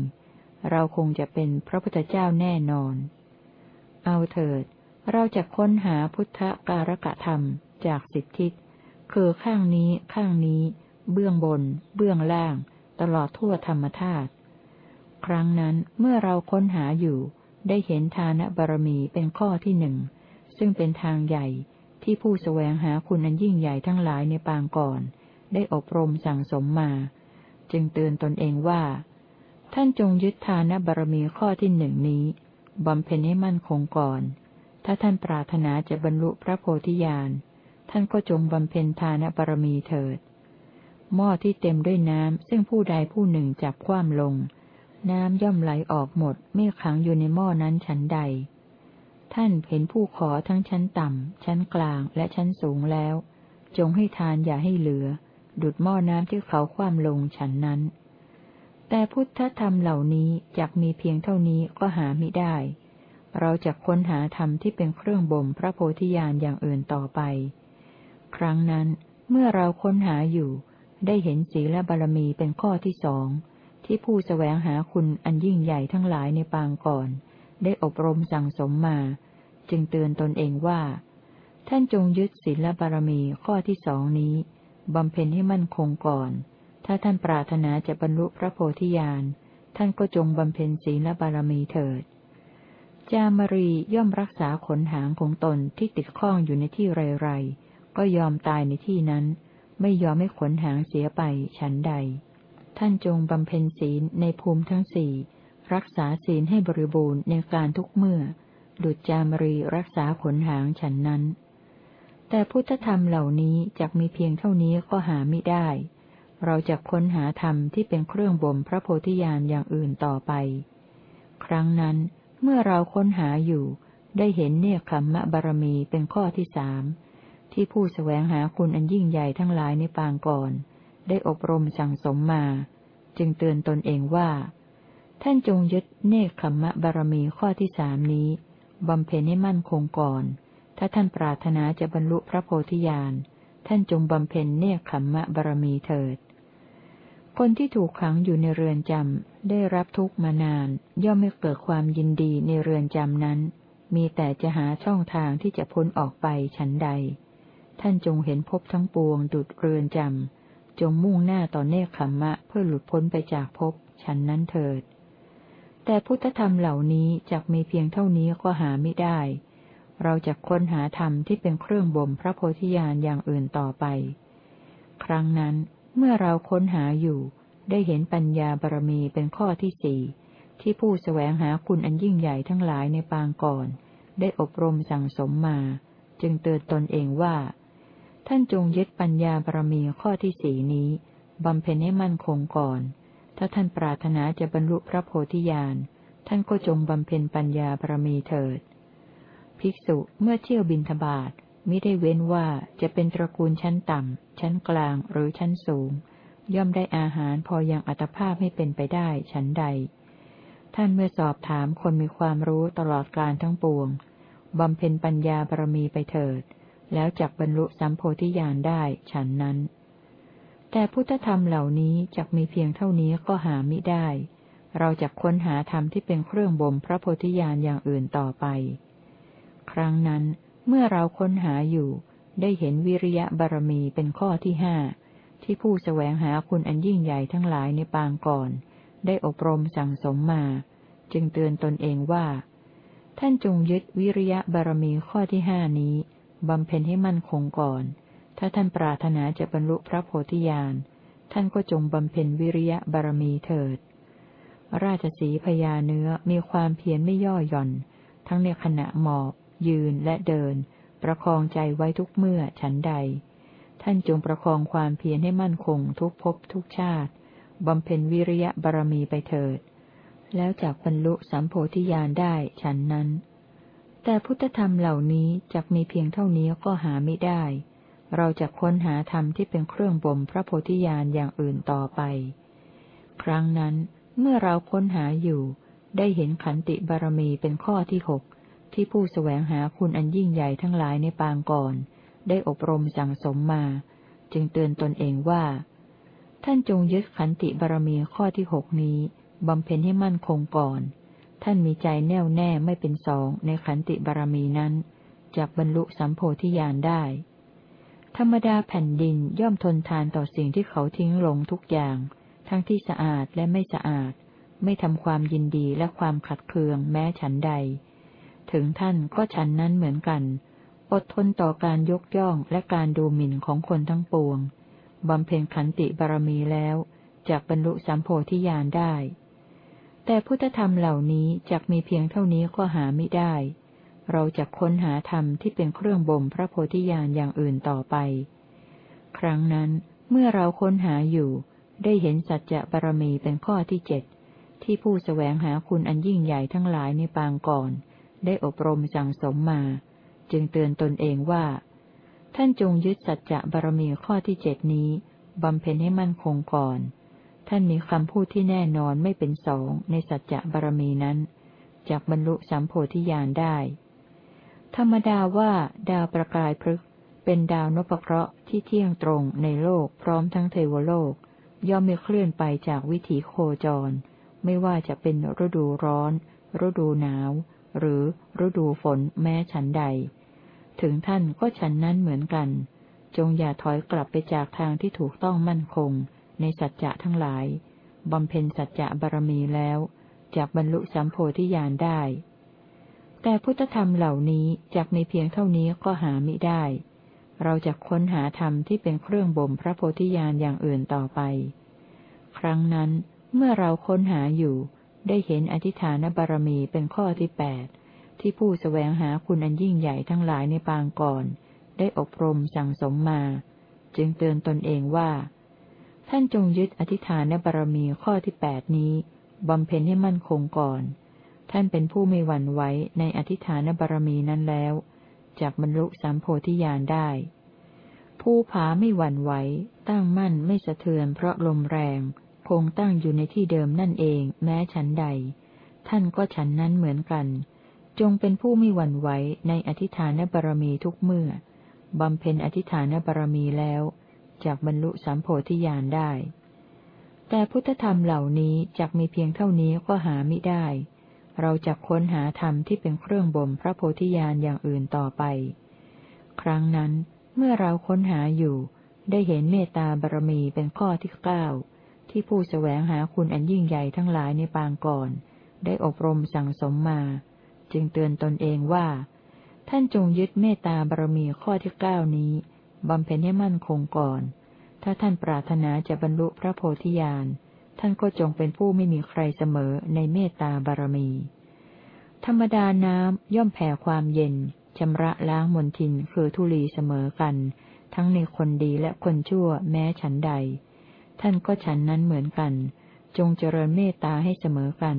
เราคงจะเป็นพระพุทธเจ้าแน่นอน เอาเถิด เราจะค้นหาพุทธการกะธรรม จากสิบทิศ คือข้างนี้ ข้างนี้ เบื้องบน เบื้องล่าง ตลอดทั่วธรรมธาตุครั้งนั้นเมื่อเราค้นหาอยู่ ได้เห็นทานบารมีเป็นข้อที่หนึ่ง ซึ่งเป็นทางใหญ่ที่ผู้แสวงหาคุณอันยิ่งใหญ่ทั้งหลายในปางก่อน ได้อบรมสั่งสมมา จึงเตือนตนเองว่า ท่านจงยึดทานบารมีข้อที่หนึ่งนี้บำเพ็ญให้มั่นคงก่อน ถ้าท่านปรารถนาจะบรรลุพระโพธิญาณ ท่านก็จงบำเพ็ญทานบารมีเถิด หม้อที่เต็มด้วยน้ำซึ่งผู้ใดผู้หนึ่งจับคว่ำลง น้ำย่อมไหลออกหมดไม่ขังอยู่ในหม้อนั้นชั้นใด ท่านเห็นผู้ขอทั้งชั้นต่ำ ชั้นกลางและชั้นสูงแล้ว จงให้ทานอย่าให้เหลือ ดุดหม้อน้ำที่เขาคว่ำลงฉันนั้น แต่พุทธธรรมเหล่านี้จักมีเพียงเท่านี้ก็หาไม่ได้เราจะค้นหาธรรมที่เป็นเครื่องบ่มพระโพธิญาณอย่างอื่นต่อไป ครั้งนั้นเมื่อเราค้นหาอยู่ ได้เห็นศีลบารมีเป็นข้อที่สองที่ผู้แสวงหาคุณอันยิ่งใหญ่ทั้งหลายในปางก่อน ได้อบรมสั่งสมมา จึงเตือนตนเองว่า ท่านจงยึดศีลบารมีข้อที่สองนี้บำเพ็ญให้มั่นคงก่อน ถ้าท่านปรารถนาจะบรรลุพระโพธิญาณ ท่านก็จงบำเพ็ญศีลบารมีเถิด จามรีย่อมรักษาขนหางของตนที่ติดข้องอยู่ในที่ไรๆ ก็ยอมตายในที่นั้น ไม่ยอมให้ขนหางเสียไปฉันใด ท่านจงบำเพ็ญศีลในภูมิทั้งสี่รักษาศีลให้บริบูรณ์ในการทุกเมื่อ ดุจจามรีรักษาขนหางฉันนั้น แต่พุทธธรรมเหล่านี้จกมีเพียงเท่านี้ก็หาไม่ได้ เราจะค้นหาธรรมที่เป็นเครื่องบ่มพระโพธิญาณอย่างอื่นต่อไป ครั้งนั้นเมื่อเราค้นหาอยู่ ได้เห็นเนคขมมะบารมีเป็นข้อที่สาม ที่ผู้แสวงหาคุณอันยิ่งใหญ่ทั้งหลายในปางก่อน ได้อบรมสั่งสมมา จึงเตือนตนเองว่า ท่านจงยึดเนคขมมะบารมีข้อที่สามนี้บำเพ็ญให้มั่นคงก่อน ถ้าท่านปรารถนาจะบรรลุพระโพธิญาณ ท่านจงบำเพ็ญเนคขมมะบารมีเถิด คนที่ถูกขังอยู่ในเรือนจำได้รับทุกมานาน ย่อมไม่เกิดความยินดีในเรือนจำนั้น มีแต่จะหาช่องทางที่จะพ้นออกไปฉันใด ท่านจงเห็นภพทั้งปวงดุดเรือนจำ จงมุ่งหน้าต่อเนคขมมะเพื่อหลุดพ้นไปจากภพฉันนั้นเถิด แต่พุทธธรรมเหล่านี้จะมีเพียงเท่านี้ก็หาไม่ได้ เราจะค้นหาธรรมที่เป็นเครื่องบ่มพระโพธิญาณอย่างอื่นต่อไป ครั้งนั้นเมื่อเราค้นหาอยู่ได้เห็นปัญญาบารมีเป็นข้อที่สี่ที่ผู้แสวงหาคุณอันยิ่งใหญ่ทั้งหลายในปางก่อน ได้อบรมสั่งสมมา จึงเตือนตนเองว่า ท่านจงยึดปัญญาบารมีข้อที่สี่นี้บำเพ็ญให้มั่นคงก่อน ถ้าท่านปรารถนาจะบรรลุพระโพธิญาณ ท่านก็จงบำเพ็ญปัญญาบารมีเถิด ภิกษุเมื่อเที่ยวบินทบาทมิได้เว้นว่าจะเป็นตระกูลชั้นต่ำ ชั้นกลางหรือชั้นสูง ย่อมได้อาหารพอยังอัตภาพให้เป็นไปได้ชั้นใด ท่านเมื่อสอบถามคนมีความรู้ตลอดการทั้งปวงบำเพ็ญปัญญาบารมีไปเถิด แล้วจักบรรลุสัมโพธิญาณได้ฉันนั้น แต่พุทธธรรมเหล่านี้จะมีเพียงเท่านี้ก็หาไม่ได้ เราจะค้นหาธรรมที่เป็นเครื่องบ่มพระโพธิญาณอย่างอื่นต่อไป ครั้งนั้นเมื่อเราค้นหาอยู่ ได้เห็นวิริยะบารมีเป็นข้อที่ห้าที่ผู้แสวงหาคุณอันยิ่งใหญ่ทั้งหลายในปางก่อน ได้อบรมสั่งสมมา จึงเตือนตนเองว่า ท่านจงยึดวิริยะบารมีข้อที่ห้านี้ บำเพ็ญให้มั่นคงก่อน ถ้าท่านปรารถนาจะบรรลุพระโพธิญาณ ท่านก็จงบำเพ็ญวิริยะบารมีเถิด ราชสีพญาเนื้อมีความเพียรไม่ย่อหย่อน ทั้งในขณะหมอบ ยืนและเดิน ประคองใจไว้ทุกเมื่อฉันใด ท่านจงประคองความเพียรให้มั่นคงทุกภพทุกชาติบำเพ็ญวิริยะบารมีไปเถิด แล้วจากบรรลุสัมโพธิญาณได้ฉันนั้น แต่พุทธธรรมเหล่านี้จะมีเพียงเท่านี้ก็หาไม่ได้ เราจะค้นหาธรรมที่เป็นเครื่องบ่มพระโพธิญาณอย่างอื่นต่อไป ครั้งนั้นเมื่อเราค้นหาอยู่ ได้เห็นขันติบารมีเป็นข้อที่หกที่ผู้แสวงหาคุณอันยิ่งใหญ่ทั้งหลายในปางก่อน ได้อบรมสั่งสมมา จึงเตือนตนเองว่า ท่านจงยึดขันติบารมีข้อที่หกนี้บำเพ็ญให้มั่นคงก่อน ท่านมีใจแน่วแน่ไม่เป็นสองในขันติบารมีนั้นจากบรรลุสัมโพธิญาณได้ ธรรมดาแผ่นดินย่อมทนทานต่อสิ่งที่เขาทิ้งลงทุกอย่าง ทั้งที่สะอาดและไม่สะอาด ไม่ทำความยินดีและความขัดเคืองแม้ฉันใด ถึงท่านก็ฉันนั้นเหมือนกัน อดทนต่อการยกย่องและการดูหมิ่นของคนทั้งปวงบำเพ็ญขันติบารมีแล้วจากบรรลุสัมโพธิญาณได้ แต่พุทธธรรมเหล่านี้จะมีเพียงเท่านี้ก็หาไม่ได้ เราจะค้นหาธรรมที่เป็นเครื่องบ่มพระโพธิญาณอย่างอื่นต่อไป ครั้งนั้นเมื่อเราค้นหาอยู่ ได้เห็นสัจจะบารมีเป็นข้อที่เจ็ดที่ผู้สแสวงหาคุณอันยิ่งใหญ่ทั้งหลายในปางก่อน ได้อบรมสั่งสมมา จึงเตือนตนเองว่า ท่านจงยึดสัจจะบารมีข้อที่เจ็ดนี้บำเพ็ญให้มั่นคงก่อน ท่านมีคำพูดที่แน่นอนไม่เป็นสองในสัจจะบารมีนั้นจากบรรลุสัมโพธิญาณได้ ธรรมดาว่าดาวประกายพฤกเป็นดาวนพเคราะห์ที่เที่ยงตรงในโลกพร้อมทั้งเทวโลก ย่อมไม่เคลื่อนไปจากวิถีโคจร ไม่ว่าจะเป็นฤดูร้อน ฤดูหนาว หรือฤดูฝนแม้ฉันใด ถึงท่านก็ฉันนั้นเหมือนกัน จงอย่าถอยกลับไปจากทางที่ถูกต้องมั่นคง ในสัจจะทั้งหลาย บำเพ็ญสัจจะบารมีแล้วจากบรรลุสัมโพธิญาณได้ แต่พุทธธรรมเหล่านี้จะมีเพียงเท่านี้ก็หามิได้ เราจะค้นหาธรรมที่เป็นเครื่องบ่มพระโพธิญาณอย่างอื่นต่อไป ครั้งนั้นเมื่อเราค้นหาอยู่ ได้เห็นอธิฐานบารมีเป็นข้อที่แปดที่ผู้สแสวงหาคุณอันยิ่งใหญ่ทั้งหลายในปางก่อน ได้อบรมสั่งสมมา จึงเตือนตนเองว่า ท่านจงยึดอธิฐานบารมีข้อที่แปดนี้บำเพ็ญให้มั่นคงก่อน ท่านเป็นผู้ไม่หวั่นไหวในอธิฐานบารมีนั้นแล้วจากบรรลุสัมโพธิญาณได้ ผู้ผาไม่หวั่นไหวตั้งมั่นไม่สะเทือนเพราะลมแรงคงตั้งอยู่ในที่เดิมนั่นเอง แม้ฉันใด ท่านก็ฉันนั้นเหมือนกันจจงเป็นผู้ไม่หวั่นไหวในอธิฐานบารมีทุกเมื่อบำเพ็ญอธิฐานบารมีแล้ว จากบรรลุสัมโพธิญาณได้ แต่พุทธธรรมเหล่านี้จักมีเพียงเท่านี้ก็หาไม่ได้ เราจะค้นหาธรรมที่เป็นเครื่องบ่มพระโพธิญาณอย่างอื่นต่อไป ครั้งนั้นเมื่อเราค้นหาอยู่ ได้เห็นเมตตาบารมีเป็นข้อที่เก้าที่ผู้แสวงหาคุณอันยิ่งใหญ่ทั้งหลายในปางก่อน ได้อบรมสั่งสมมา จึงเตือนตนเองว่า ท่านจงยึดเมตตาบารมีข้อที่เก้านี้ บำเพ็ญให้มั่นคงก่อน ถ้าท่านปรารถนาจะบรรลุพระโพธิญาณ ท่านก็จงเป็นผู้ไม่มีใครเสมอในเมตตาบารมี ธรรมดาน้ำย่อมแผ่ความเย็นชำระล้างมนทินคือทุลีเสมอกัน ทั้งในคนดีและคนชั่วแม้ฉันใด ท่านก็ฉันนั้นเหมือนกัน จงเจริญเมตตาให้เสมอกัน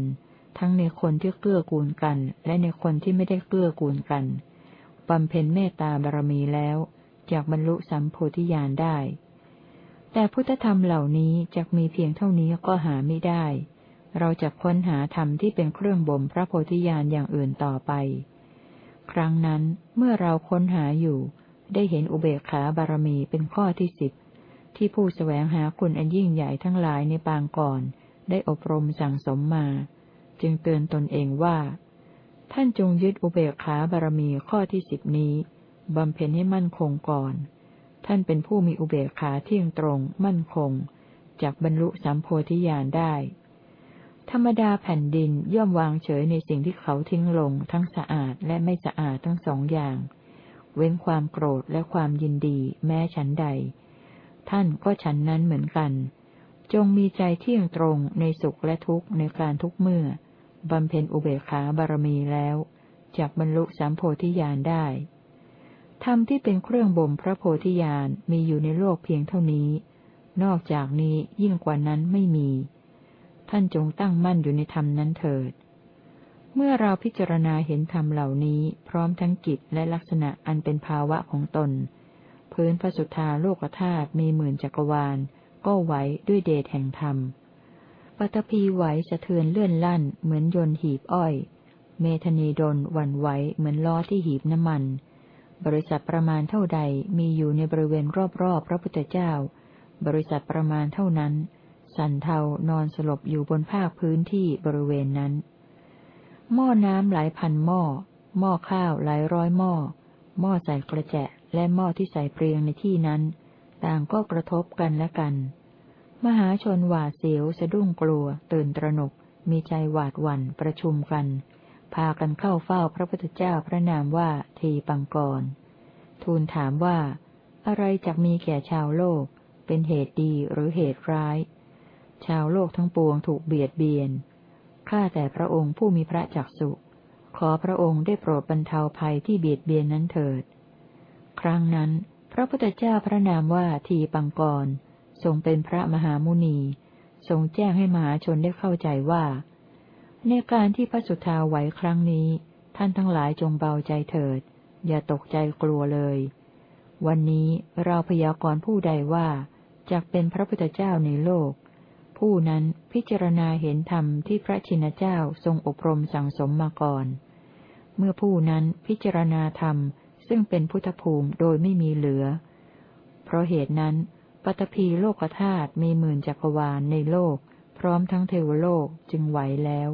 ทั้งในคนที่เกื้อกูลกัน และในคนที่ไม่ได้เกื้อกูลกันบำเพ็ญเมตตาบารมีแล้ว จากบรรลุสัมโพธิญาณได้ แต่พุทธธรรมเหล่านี้จะมีเพียงเท่านี้ก็หาไม่ได้ เราจะค้นหาธรรมที่เป็นเครื่องบ่มพระโพธิญาณอย่างอื่นต่อไป ครั้งนั้นเมื่อเราค้นหาอยู่ ได้เห็นอุเบกขาบารมีเป็นข้อที่สิบที่ผู้สแสวงหาคุณอันยิ่งใหญ่ทั้งหลายในปางก่อน ได้อบรมสั่งสมมา จึงเตือนตนเองว่า ท่านจงยึดอุเบกขาบารมีข้อที่สิบนี้ บำเพ็ญให้มั่นคงก่อน ท่านเป็นผู้มีอุเบกขาเที่ยงตรง มั่นคงจากบรรลุสัมโพธิญาณได้ ธรรมดาแผ่นดินย่อมวางเฉยในสิ่งที่เขาทิ้งลงทั้งสะอาดและไม่สะอาดทั้งสองอย่าง เว้นความโกรธและความยินดีแม้ฉันใด ท่านก็ฉันนั้นเหมือนกัน จงมีใจเที่ยงตรงในสุขและทุกข์ในการทุกเมื่อบำเพ็ญอุเบกขาบารมีแล้วจากบรรลุสัมโพธิญาณได้ ธรรมที่เป็นเครื่องบ่มพระโพธิญาณมีอยู่ในโลกเพียงเท่านี้ นอกจากนี้ยิ่งกว่านั้นไม่มี ท่านจงตั้งมั่นอยู่ในธรรมนั้นเถิด เมื่อเราพิจารณาเห็นธรรมเหล่านี้พร้อมทั้งกิจและลักษณะอันเป็นภาวะของตน พื้นพระสุธาโลกธาตุมีหมื่นจักรวาล ก็ไหวด้วยเดชแห่งธรรม ปัตภีไหวสะเทือนเลื่อนลั่น เหมือนยนต์หีบอ้อย เมธนีดนวันไหวเหมือนล้อที่หีบน้ำมัน บริษัทประมาณเท่าใดมีอยู่ในบริเวณรอบๆพระพุทธเจ้า บริษัทประมาณเท่านั้น สันเทานอนสลบอยู่บนภาคพื้นที่บริเวณนั้น หม้อน้ำหลายพันหม้อ หม้อข้าวหลายร้อยหม้อ หม้อใส่กระแจะและหม้อที่ใส่เปลียงในที่นั้น ต่างก็กระทบกันและกัน มหาชนหวาดเสียวสะดุ้งกลัว ตื่นตระหนก มีใจหวาดหวั่นประชุมกัน พากันเข้าเฝ้าพระพุทธเจ้าพระนามว่าทีปังกร ทูลถามว่า อะไรจะมีแก่ชาวโลก เป็นเหตุดีหรือเหตุร้าย ชาวโลกทั้งปวงถูกเบียดเบียน ข้าแต่พระองค์ผู้มีพระจักสุขอพระองค์ได้โปรดบรรเทาภัยที่เบียดเบียนนั้นเถิด ครั้งนั้น พระพุทธเจ้าพระนามว่าทีปังกร ทรงเป็นพระมหามุนี ทรงแจ้งให้มหาชนได้เข้าใจว่า ในการที่พระสุธาไหวครั้งนี้ ท่านทั้งหลายจงเบาใจเถิด อย่าตกใจกลัวเลย วันนี้เราพยากรณ์ผู้ใดว่าจะเป็นพระพุทธเจ้าในโลก ผู้นั้นพิจารณาเห็นธรรมที่พระชินเจ้าทรงอบรมสั่งสมมาก่อน เมื่อผู้นั้นพิจารณาธรรมซึ่งเป็นพุทธภูมิโดยไม่มีเหลือ เพราะเหตุนั้นปัตภีโลกธาตุมีหมื่นจักรวาลในโลก พร้อมทั้งเทวโลกจึงไหวแล้ว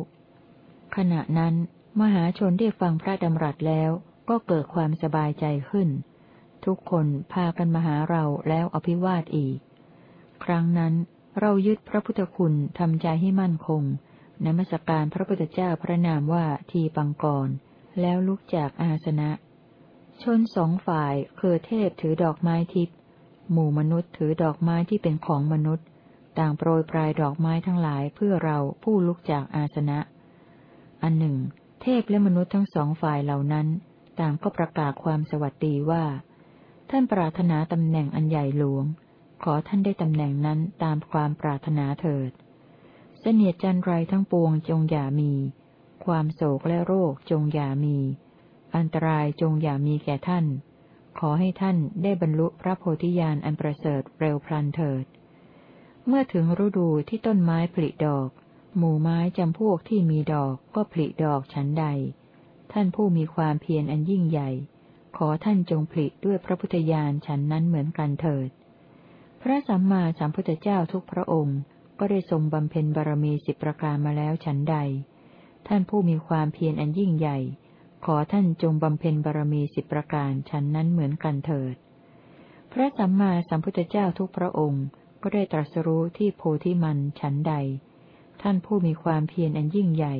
ขณะนั้น มหาชนได้ฟังพระดำรัสแล้วก็เกิดความสบายใจขึ้น ทุกคนพากันมาหาเราแล้วอภิวาทอีก ครั้งนั้นเรายึดพระพุทธคุณทำใจให้มั่นคงนมัสการพระพุทธเจ้าพระนามว่าทีปังกร แล้วลุกจากอาสนะ ชนสองฝ่ายคือเทพถือดอกไม้ทิพย์หมู่มนุษย์ถือดอกไม้ที่เป็นของมนุษย์ ต่างโปรยปลายดอกไม้ทั้งหลายเพื่อเราผู้ลุกจากอาสนะ อันหนึ่ง เทพและมนุษย์ทั้งสองฝ่ายเหล่านั้น ต่างก็ประกาศความสวัสดีว่า ท่านปรารถนาตำแหน่งอันใหญ่หลวง ขอท่านได้ตำแหน่งนั้นตามความปรารถนาเถิด เสนียดจันไรทั้งปวงจงอย่ามี ความโศกและโรคจงอย่ามี อันตรายจงอย่ามีแก่ท่าน ขอให้ท่านได้บรรลุพระโพธิญาณอันประเสริฐเร็วพลันเถิด เมื่อถึงฤดูที่ต้นไม้ผลิดอก หมู่ไม้จำพวกที่มีดอกก็ผลิดอกฉันใด ท่านผู้มีความเพียรอันยิ่งใหญ่ ขอท่านจงผลิด้วยพระพุทธญาณฉันนั้นเหมือนกันเถิด พระสัมมาสัมพุทธเจ้าทุกพระองค์ก็ได้ทรงบำเพ็ญบารมีสิบประการมาแล้วฉันใด ท่านผู้มีความเพียรอันยิ่งใหญ่ ขอท่านจงบำเพ็ญบารมีสิบประการฉันนั้นเหมือนกันเถิด พระสัมมาสัมพุทธเจ้าทุกพระองค์ก็ได้ตรัสรู้ที่โพธิมันฉันใด ท่านผู้มีความเพียรอันยิ่งใหญ่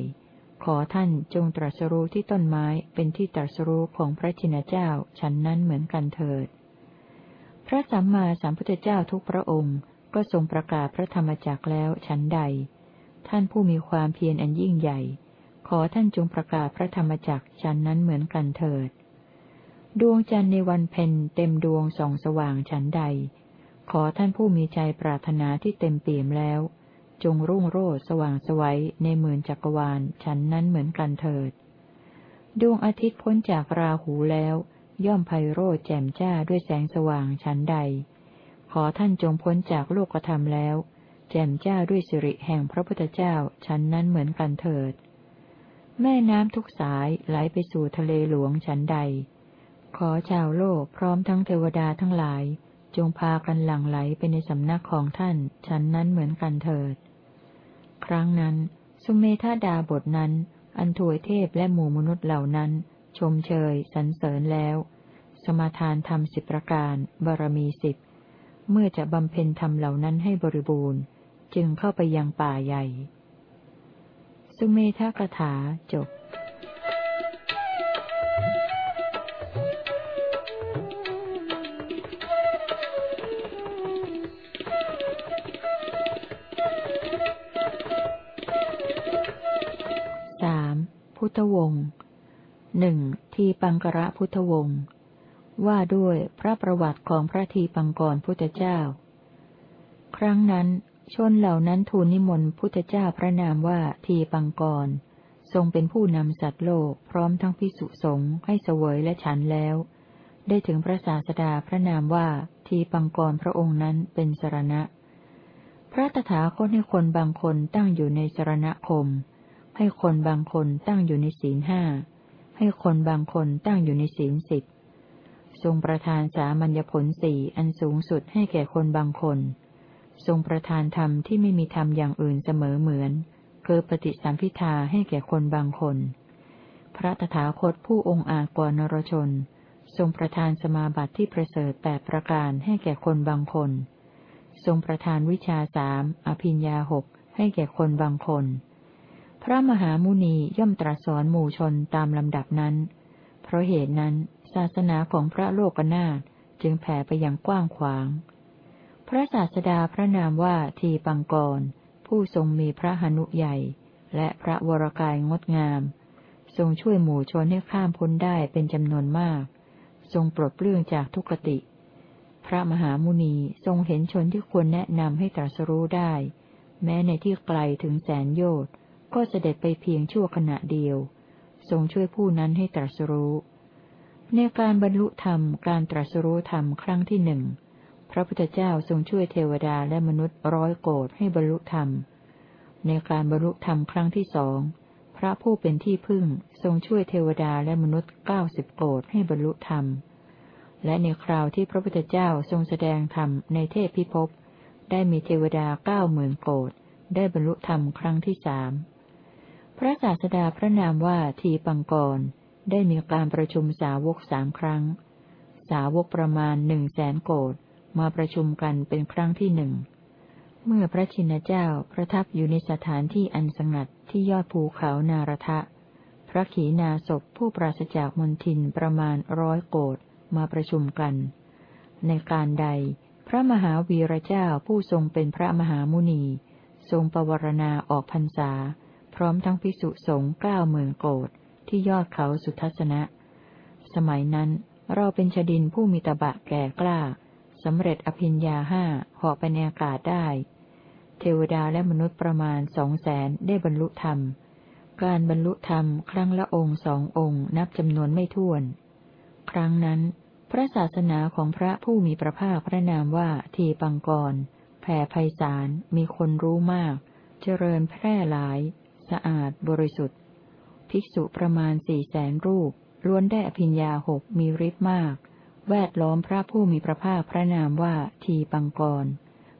ขอท่านจงตรัสรู้ที่ต้นไม้เป็นที่ตรัสรู้ของพระชินเจ้าฉันนั้นเหมือนกันเถิด พระสัมมาสัมพุทธเจ้าทุกพระองค์ก็ทรงประกาศพระธรรมจักแล้วฉันใด ท่านผู้มีความเพียรอันยิ่งใหญ่ ขอท่านจงประกาศพระธรรมจักฉันนั้นเหมือนกันเถิด ดวงจันทร์ในวันเพ็ญเต็มดวงส่องสว่างฉันใด ขอท่านผู้มีใจปรารถนาที่เต็มเปี่ยมแล้ว จงรุ่งโรจน์สว่างสวัยในหมื่นจักรวาลฉันนั้นเหมือนกันเถิด ดวงอาทิตย์พ้นจากราหูแล้ว ย่อมไพโรจน์แจ่มจ้าด้วยแสงสว่างฉันใด ขอท่านจงพ้นจากโลกธรรมแล้ว แจ่มจ้าด้วยสิริแห่งพระพุทธเจ้าฉันนั้นเหมือนกันเถิด แม่น้ำทุกสายไหลไปสู่ทะเลหลวงฉันใด ขอชาวโลกพร้อมทั้งเทวดาทั้งหลายจงพากันหลั่งไหลไปในสำนักของท่าน ฉันนั้นเหมือนกันเถิด ครั้งนั้น สุเมธาดาบทนั้น อันถวยเทพและหมู่มนุษย์เหล่านั้น ชมเชยสรรเสริญแล้ว สมาทานธรรมสิบประการบารมีสิบเมื่อจะบำเพ็ญธรรมเหล่านั้นให้บริบูรณ์ จึงเข้าไปยังป่าใหญ่ สุเมธากถาจบ พุทธวงศ์หนึ่งทีปังกระพุทธวงศ์ว่าด้วยพระประวัติของพระทีปังกรพุทธเจ้า ครั้งนั้นชนเหล่านั้นทูลนิมนต์พุทธเจ้าพระนามว่าทีปังกร ทรงเป็นผู้นำสัตว์โลกพร้อมทั้งพิสุสงฆ์ให้เสวยและฉันแล้ว ได้ถึงพระศาสดาพระนามว่าทีปังกรพระองค์นั้นเป็นสรณะ พระตถาคตให้คนบางคนตั้งอยู่ในสรณคม ให้คนบางคนตั้งอยู่ในศีลห้า ให้คนบางคนตั้งอยู่ในศีลสิบ ทรงประทานสามัญญผลสี่อันสูงสุดให้แก่คนบางคน ทรงประทานธรรมที่ไม่มีธรรมอย่างอื่นเสมอเหมือน คือปฏิสัมพิทาให้แก่คนบางคน พระตถาคตผู้องค์อาจกว่านรชน ทรงประทานสมาบัติที่ประเสริฐแปดประการให้แก่คนบางคน ทรงประทานวิชาสามอภิญญาหกให้แก่คนบางคน ระมหามุนีย่อมตรัสสอนหมู่ชนตามลำดับนั้น เพราะเหตุนั้น ศาสนาของพระโลกนาถจึงแผ่ไปอย่างกว้างขวาง พระศาสดาพระนามว่าทีปังกร ผู้ทรงมีพระหนุใหญ่ และพระวรกายงดงาม ทรงช่วยหมู่ชนให้ข้ามพ้นได้เป็นจำนวนมาก ทรงปลดเปลื้องจากทุกขติ พระมหามุนีทรงเห็นชนที่ควรแนะนำให้ตรัสรู้ได้ แม้ในที่ไกลถึงแสนโยชน์ ก็เสด็จไปเพียงชั่วขณะเดียว ทรงช่วยผู้นั้นให้ตรัสรู้ ในการบรรลุธรรมการตรัสรู้ธรรมครั้งที่หนึ่งพระพุทธเจ้าทรงช่วยเทวดาและมนุษย์ร้อยโกรธให้บรรลุธรรม ในการบรรลุธรรมครั้งที่สองพระผู้เป็นที่พึ่งทรงช่วยเทวดาและมนุษย์เก้าสิบโกรธให้บรรลุธรรม และในคราวที่พระพุทธเจ้าทรงแสดงธรรมในเทพพิภพได้มีเทวดาเก้าหมื่นโกรธได้บรรลุธรรมครั้งที่สาม พระศาสดาพระนามว่าทีปังกร ได้มีการประชุมสาวกสามครั้ง สาวกประมาณหนึ่งแสนโกดมาประชุมกันเป็นครั้งที่หนึ่ง เมื่อพระชินเจ้าประทับอยู่ในสถานที่อันสงัดที่ยอดภูเขานารทะ พระขีณาศพผู้ปราศจากมนทินประมาณร้อยโกดมาประชุมกัน ในการใด พระมหาวีระเจ้าผู้ทรงเป็นพระมหามุนี ทรงประวรณาออกพรรษา พร้อมทั้งพิสุสงฆ์เก้าหมื่นโกดที่ยอดเขาสุทัศนะ สมัยนั้นเราเป็นชดินผู้มีตบะแก่กล้าสำเร็จอภิญญาห้าหาะไปในอากาศได้ เทวดาและมนุษย์ประมาณสองแสนได้บรรลุธรรม การบรรลุธรรมครั้งละองค์สององค์นับจำนวนไม่ถ้วน ครั้งนั้น พระศาสนาของพระผู้มีพระภาคพระนามว่าทีปังกร แผ่ไพศาลมีคนรู้มาก เจริญแพร่หลาย สะอาดบริสุทธิ์ ภิกษุประมาณสี่แสนรูป ล้วนได้อภิญญาหกมีฤทธิ์มาก แวดล้อมพระผู้มีพระภาคพระนามว่าทีปังกร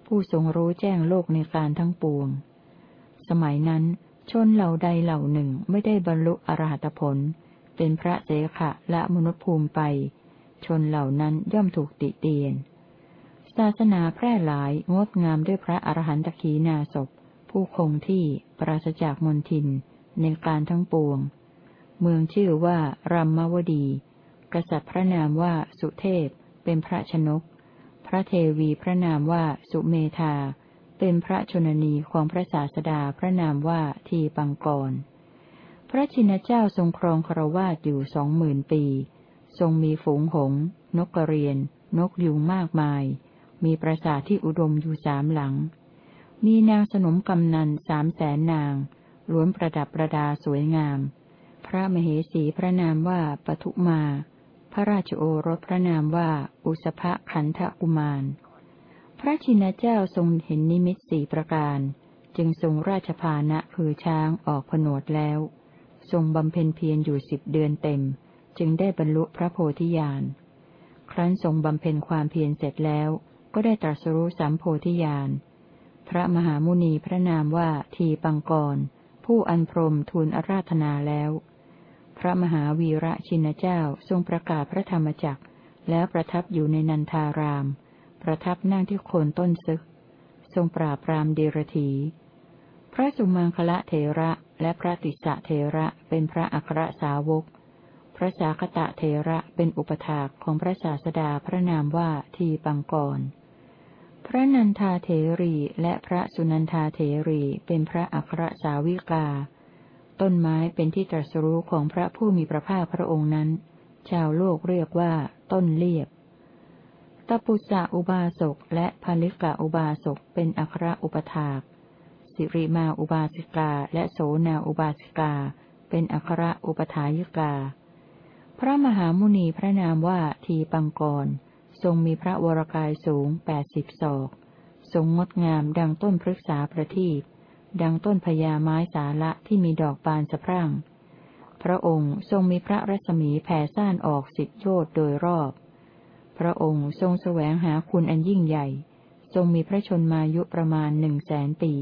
ผู้ทรงรู้แจ้งโลกในการทั้งปวง สมัยนั้น ชนเหล่าใดเหล่าหนึ่งไม่ได้บรรลุอรหัตผล เป็นพระเสขะและมนุษย์ภูมิไป ชนเหล่านั้นย่อมถูกติเตียน ศาสนาแพร่หลายงดงามด้วยพระอรหันตขีนาศพ ผู้คงที่ปราศจากมนทินในการทั้งปวง เมืองชื่อว่ารัมมวดี กษัตริย์พระนามว่าสุเทพเป็นพระชนก พระเทวีพระนามว่าสุเมธา เป็นพระชนนีของพระศาสดาพระนามว่าทีปังกร พระชินเจ้าทรงครองครวาสอยู่สองหมื่นปี ทรงมีฝูงหง นกกระเรียน นกยุงมากมาย มีปราสาทที่อุดมอยู่สามหลัง มีนางสนมกำนันสามแสนนาง ล้วนประดับประดาสวยงาม พระมเหสีพระนามว่าปทุมา พระราชโอรสพระนามว่าอุสภขันธกุมาร พระชินเจ้าทรงเห็นนิมิตสี่ประการ จึงทรงราชพานะคือช้างออกผนวดแล้ว ทรงบำเพ็ญเพียรอยู่สิบเดือนเต็ม จึงได้บรรลุพระโพธิญาณ ครั้นทรงบำเพ็ญความเพียรเสร็จแล้ว ก็ได้ตรัสรู้สัมโพธิญาณ พระมหามุนีพระนามว่าทีปังกร ผู้อันพรมทูลอาราธนาแล้ว พระมหาวีระชินเจ้าทรงประกาศพระธรรมจักร แล้วประทับอยู่ในนันทาราม ประทับนั่งที่โคนต้นซึก ทรงปราบรามเดรธีพระสุมังคละเถระและพระติสะเถระเป็นพระอัครสาวก พระสาคตะเถระเป็นอุปถากของพระศาสดาพระนามว่าทีปังกร พระนันทาเถรีและพระสุนันทาเถรีเป็นพระอัครสาวิกา ต้นไม้เป็นที่ตรัสรู้ของพระผู้มีพระภาคพระองค์นั้น ชาวโลกเรียกว่า ต้นเลียบตปุสะอุบาสกและภาลิกะอุบาสกเป็นอัครอุปถากสิริมาอุบาสิกาและโสนาอุบาสิกา เป็นอัครอุปถายิกา พระมหามุนีพระนามว่าทีปังกร ทรงมีพระวรกายสูงแปดสิบศอก ทรงงดงามดังต้นพฤกษาประทีปดังต้นพญาไม้สาละที่มีดอกบานสะพรั่ง พระองค์ทรงมีพระรัศมีแผ่ซ่านออกสิบโยชน์โดยรอบ พระองค์ทรงแสวงหาคุณอันยิ่งใหญ่ ทรงมีพระชนมายุประมาณหนึ่งแสนปี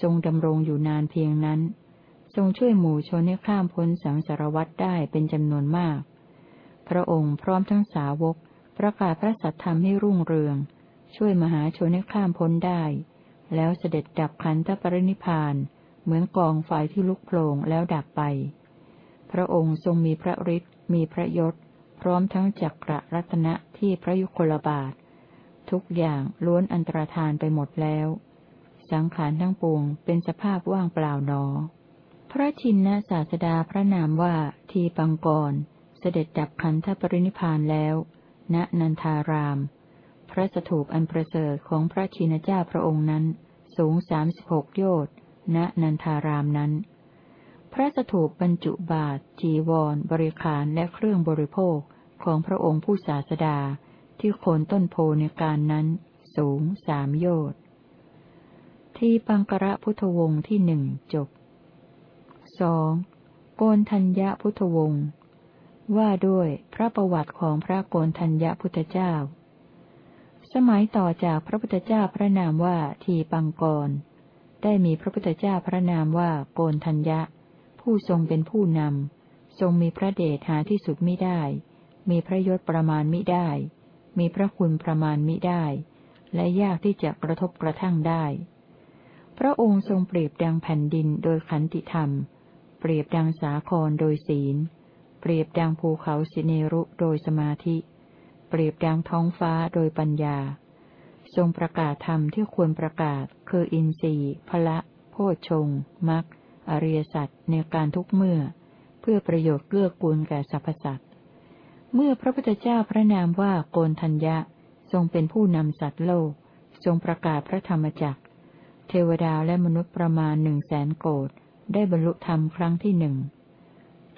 ทรงดำรงอยู่นานเพียงนั้น ทรงช่วยหมู่ชนให้ข้ามพ้นสังสารวัฏได้เป็นจำนวนมาก พระองค์พร้อมทั้งสาวก ประกาศพระสัทธรรมให้รุ่งเรือง ช่วยมหาชนให้ข้ามพ้นได้ แล้วเสด็จดับขันธปรินิพาน เหมือนกองไฟที่ลุกโผลงแล้วดับไป พระองค์ทรงมีพระฤทธิ์มีพระยศ พร้อมทั้งจักรรัตนะที่พระยุคลบาท ทุกอย่างล้วนอันตรธานไปหมดแล้ว สังขารทั้งปวงเป็นสภาพว่างเปล่าหนอ พระชินนศาสดาพระนามว่าทีปังกร เสด็จดับขันธปรินิพานแล้ว ณนันทาราม พระสถูปอันประเสริฐของพระชินเจ้าพระองค์นั้น สูงสามสิบหกโยชน์ณนันทารามนั้น พระสถูปบรรจุบาท จีวร บริขารและเครื่องบริโภคของพระองค์ผู้ศาสดาที่โคนต้นโพในการนั้น สูงสามโยชน์ที่ปังกระพุทธวงศ์ที่หนึ่งจบสองโกนทัญญพุทธวงศ์ ว่าด้วยพระประวัติของพระโกนทัญญพุทธเจ้า สมัยต่อจากพระพุทธเจ้าพระนามว่าทีปังกร ได้มีพระพุทธเจ้าพระนามว่าโกนทัญญะ ผู้ทรงเป็นผู้นำ ทรงมีพระเดชหาที่สุดไม่ได้ มีพระยศประมาณมิได้ มีพระคุณประมาณมิได้ และยากที่จะกระทบกระทั่งได้ พระองค์ทรงเปรียบดังแผ่นดินโดยขันติธรรม เปรียบดังสาครโดยศีล เปรียบดังภูเขาสิเนรุโดยสมาธิ เปรียบดังท้องฟ้าโดยปัญญา ทรงประกาศธรรมที่ควรประกาศ คืออินทรีย์พละโพชงมักอริยสัจในการทุกเมื่อ เพื่อประโยชน์เกื้อกูลแก่สรรพสัตว์เมื่อพระพุทธเจ้าพระนามว่าโกนทัญญะ ทรงเป็นผู้นำสัตว์โลก ทรงประกาศพระธรรมจักรเทวดาและมนุษย์ประมาณหนึ่งแสนโกดได้บรรลุธรรมครั้งที่หนึ่ง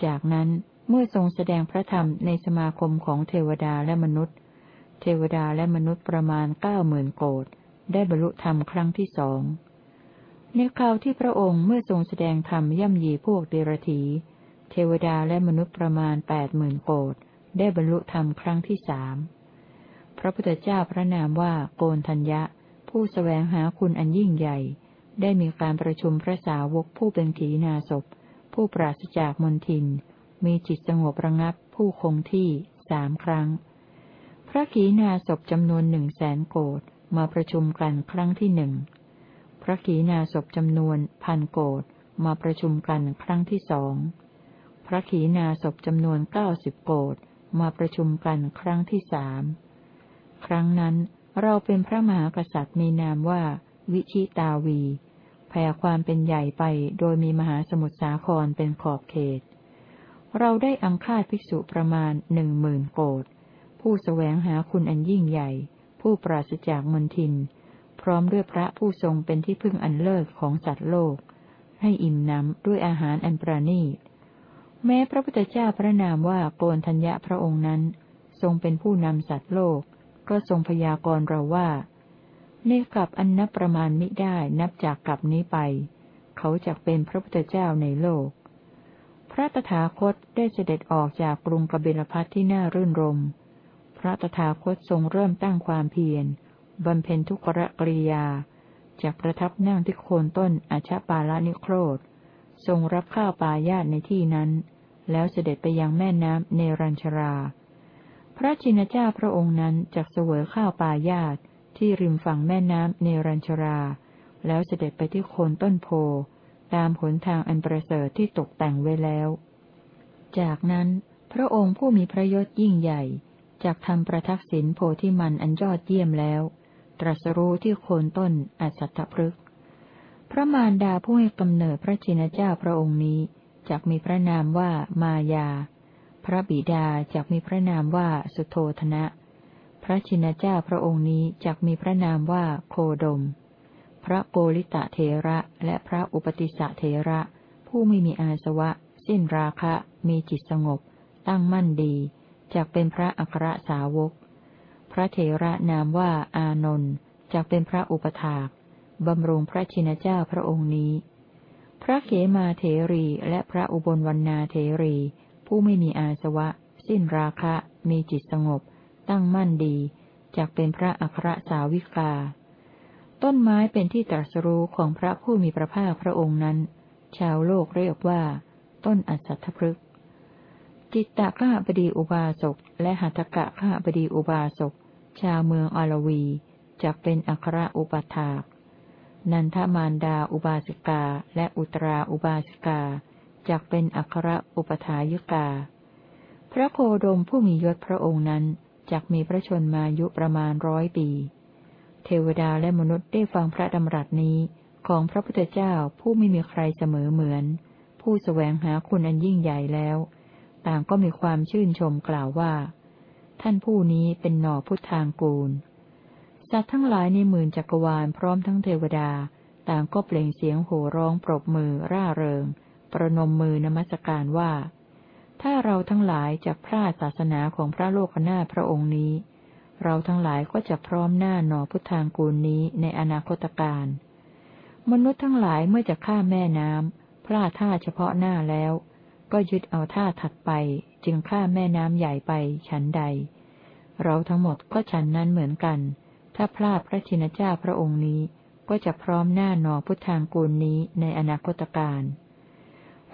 จากนั้น เมื่อทรงแสดงพระธรรมในสมาคมของเทวดาและมนุษย์ เทวดาและมนุษย์ประมาณเก้าหมื่นโกดได้บรรลุธรรมครั้งที่สอง ในคราวที่พระองค์เมื่อทรงแสดงธรรมย่ำยีพวกเดรธีเทวดาและมนุษย์ประมาณแปดหมื่นโกดได้บรรลุธรรมครั้งที่สามพระพุทธเจ้าพระนามว่าโกนทัญญะ ผู้สแสวงหาคุณอันยิ่งใหญ่ ได้มีการประชุมพระสาวกผู้เป็นขีณาศพผู้ปราศจากมนทิน มีจิตสงบระงับ ผู้คงที่สามครั้ง พระขีณาศพจำนวนหนึ่งแสนโกดมาประชุมกันครั้งที่หนึ่ง พระขีณาศพจำนวนพันโกดมาประชุมกันครั้งที่สอง พระขีณาศพจำนวนเก้าสิบโกดมาประชุมกันครั้งที่สาม ครั้งนั้นเราเป็นพระมหากษัตริย์มีนามว่า วิชิตาวีแผ่ความเป็นใหญ่ไปโดยมีมหาสมุทรสาครเป็นขอบเขต เราได้อังคาดภิกษุประมาณหนึ่งหมื่นโกดผู้สแสวงหาคุณอันยิ่งใหญ่ ผู้ปราศจากมนทิน พร้อมด้วยพระผู้ทรงเป็นที่พึ่งอันเลิศของสัตว์โลก ให้อิ่มน้ำด้วยอาหารอันประณีต แม้พระพุทธเจ้าพระนามว่าโกนทัญญะพระองค์นั้น ทรงเป็นผู้นำสัตว์โลก ก็ทรงพยากรณ์เราว่า ในกลับอันนับประมาณมิได้นับจากกลับนี้ไป เขาจะเป็นพระพุทธเจ้าในโลก พระตถาคตได้เสด็จออกจากกรุงกบิลพัทที่น่ารื่นรม พระตถาคตทรงเริ่มตั้งความเพียรบำเพ็ญทุกขกริยา จากประทับนั่งที่โคนต้นอาชปาลนิโครธ ทรงรับข้าวปายาตในที่นั้น แล้วเสด็จไปยังแม่น้ำเนรัญชรา พระชินเจ้าพระองค์นั้นจักเสวยข้าวปายาตที่ริมฝั่งแม่น้ำเนรัญชรา แล้วเสด็จไปที่โคนต้นโพ ตามหนทางอันประเสริฐที่ตกแต่งไว้แล้ว จากนั้นพระองค์ผู้มีพระยศยิ่งใหญ่จากทำประทักษิณโพธิมันอันยอดเยี่ยมแล้ว ตรัสรู้ที่โคนต้นอัสัตพฤกษ์พระมารดาผู้ให้กำเนิดพระชินเจ้าพระองค์นี้จักมีพระนามว่ามายา พระบิดาจักมีพระนามว่าสุโธธนะ พระชินเจ้าพระองค์นี้จักมีพระนามว่าโคดม พระโกริตะเทระและพระอุปติสะเทระ ผู้ไม่มีอาสวะ สิ้นราคะ มีจิตสงบ ตั้งมั่นดีจักเป็นพระอัครสาวก พระเทระนามว่าอานนท์จักเป็นพระอุปถากบำรุงพระชินเจ้าพระองค์นี้ พระเขมาเถรีและพระอุบลวรรณาเถรี ผู้ไม่มีอาสวะ สิ้นราคะ มีจิตสงบ ตั้งมั่นดีจากเป็นพระอัครสาวิกา ต้นไม้เป็นที่ตรัสรู้ของพระผู้มีพระภาคพระองค์นั้น ชาวโลกเรียกว่า ต้นอัศทพฤกษ์จิตตะข้าบดีอุบาสกและหัตกะข้าบดีอุบาสก ชาวเมืองอารวีจะเป็นอัครอุปถาก นันทมารดาอุบาสิกาและอุตราอุบาสิกาจักเป็นอัครอุปถายิกา พระโคดมผู้มียศพระองค์นั้นจักมีพระชนมายุประมาณร้อยปี เทวดาและมนุษย์ได้ฟังพระดำรัสนี้ของพระพุทธเจ้าผู้ไม่มีใครเสมอเหมือน ผู้สแสวงหาคุณอันยิ่งใหญ่แล้ว ต่างก็มีความชื่นชมกล่าวว่า ท่านผู้นี้เป็นหน่อพุทธางกูล สัตว์ทั้งหลายในหมื่นจักรวาลพร้อมทั้งเทวดา ต่างก็เปล่งเสียงโห่ร้องปรบมือร่าเริง ประนมมือนมัสการว่า ถ้าเราทั้งหลายจะพลาดศาสนาของพระโลกนาพระองค์นี้ เราทั้งหลายก็จะพร้อมหน้าหนอพุทธางกูลนี้ในอนาคตการมนุษย์ทั้งหลายเมื่อจะข้ามแม่น้ำพลาดท่าเฉพาะหน้าแล้ว ก็ยึดเอาท่าถัดไปจึงข้ามแม่น้ำใหญ่ไปฉันใด เราทั้งหมดก็ฉันนั้นเหมือนกัน ถ้าพลาดพระชินเจ้าพระองค์นี้ก็จะพร้อมหน้าหนอพุทธางกูลนี้ในอนาคตการ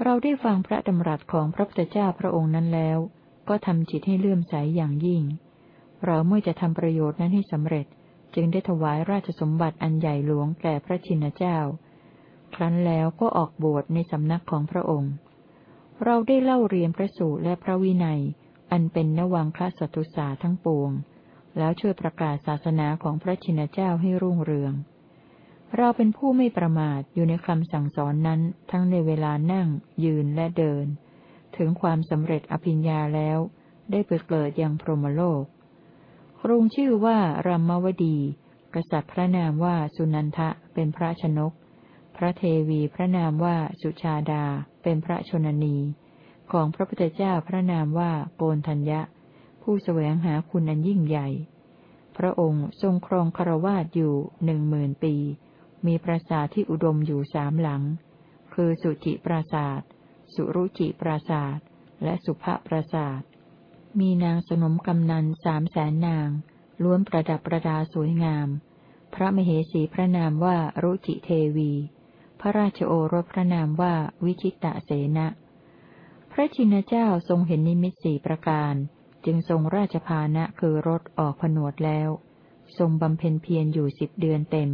เราได้ฟังพระดำรัสของพระพุทธเจ้าพระองค์นั้นแล้ว ก็ทำจิตให้เลื่อมใสอย่างยิ่ง เราเมื่อจะทำประโยชน์นั้นให้สำเร็จ จึงได้ถวายราชสมบัติอันใหญ่หลวงแก่พระชินเจ้า ครั้นแล้วก็ออกบวชในสำนักของพระองค์ เราได้เล่าเรียนพระสูตรและพระวินัย อันเป็นนวังคสัตุสาทั้งปวง แล้วช่วยประกาศศาสนาของพระชินเจ้าให้รุ่งเรือง เราเป็นผู้ไม่ประมาทอยู่ในคำสั่งสอนนั้นทั้งในเวลานั่ง ยืนและเดิน ถึงความสำเร็จอภิญญาแล้ว ได้ไปเกิดยังพรหมโลก ครุงชื่อว่ารัมมวดี กษัตริย์พระนามว่าสุนันทะเป็นพระชนก พระเทวีพระนามว่าสุชาดา เป็นพระชนนี ของพระพุทธเจ้าพระนามว่าโกนทัญญะ ผู้แสวงหาคุณอันยิ่งใหญ่ พระองค์ทรงครองคารวาสอยู่หนึ่งหมื่นปี มีปราสาทที่อุดมอยู่สามหลัง คือสุจิปราสาท สุรุจิปราศาสตร์และสุภปราศาสตร์ มีนางสนมกำนันสามแสนนาง ล้วนประดับประดาสวยงาม พระมเหสีพระนามว่ารุจิเทวี พระราชโอรสพระนามว่าวิชิตะเสนะพระชินเจ้าทรงเห็นนิมิตสี่ประการ จึงทรงราชพานะคือรถออกผนวดแล้ว ทรงบำเพ็ญเพียรอยู่สิบเดือนเต็ม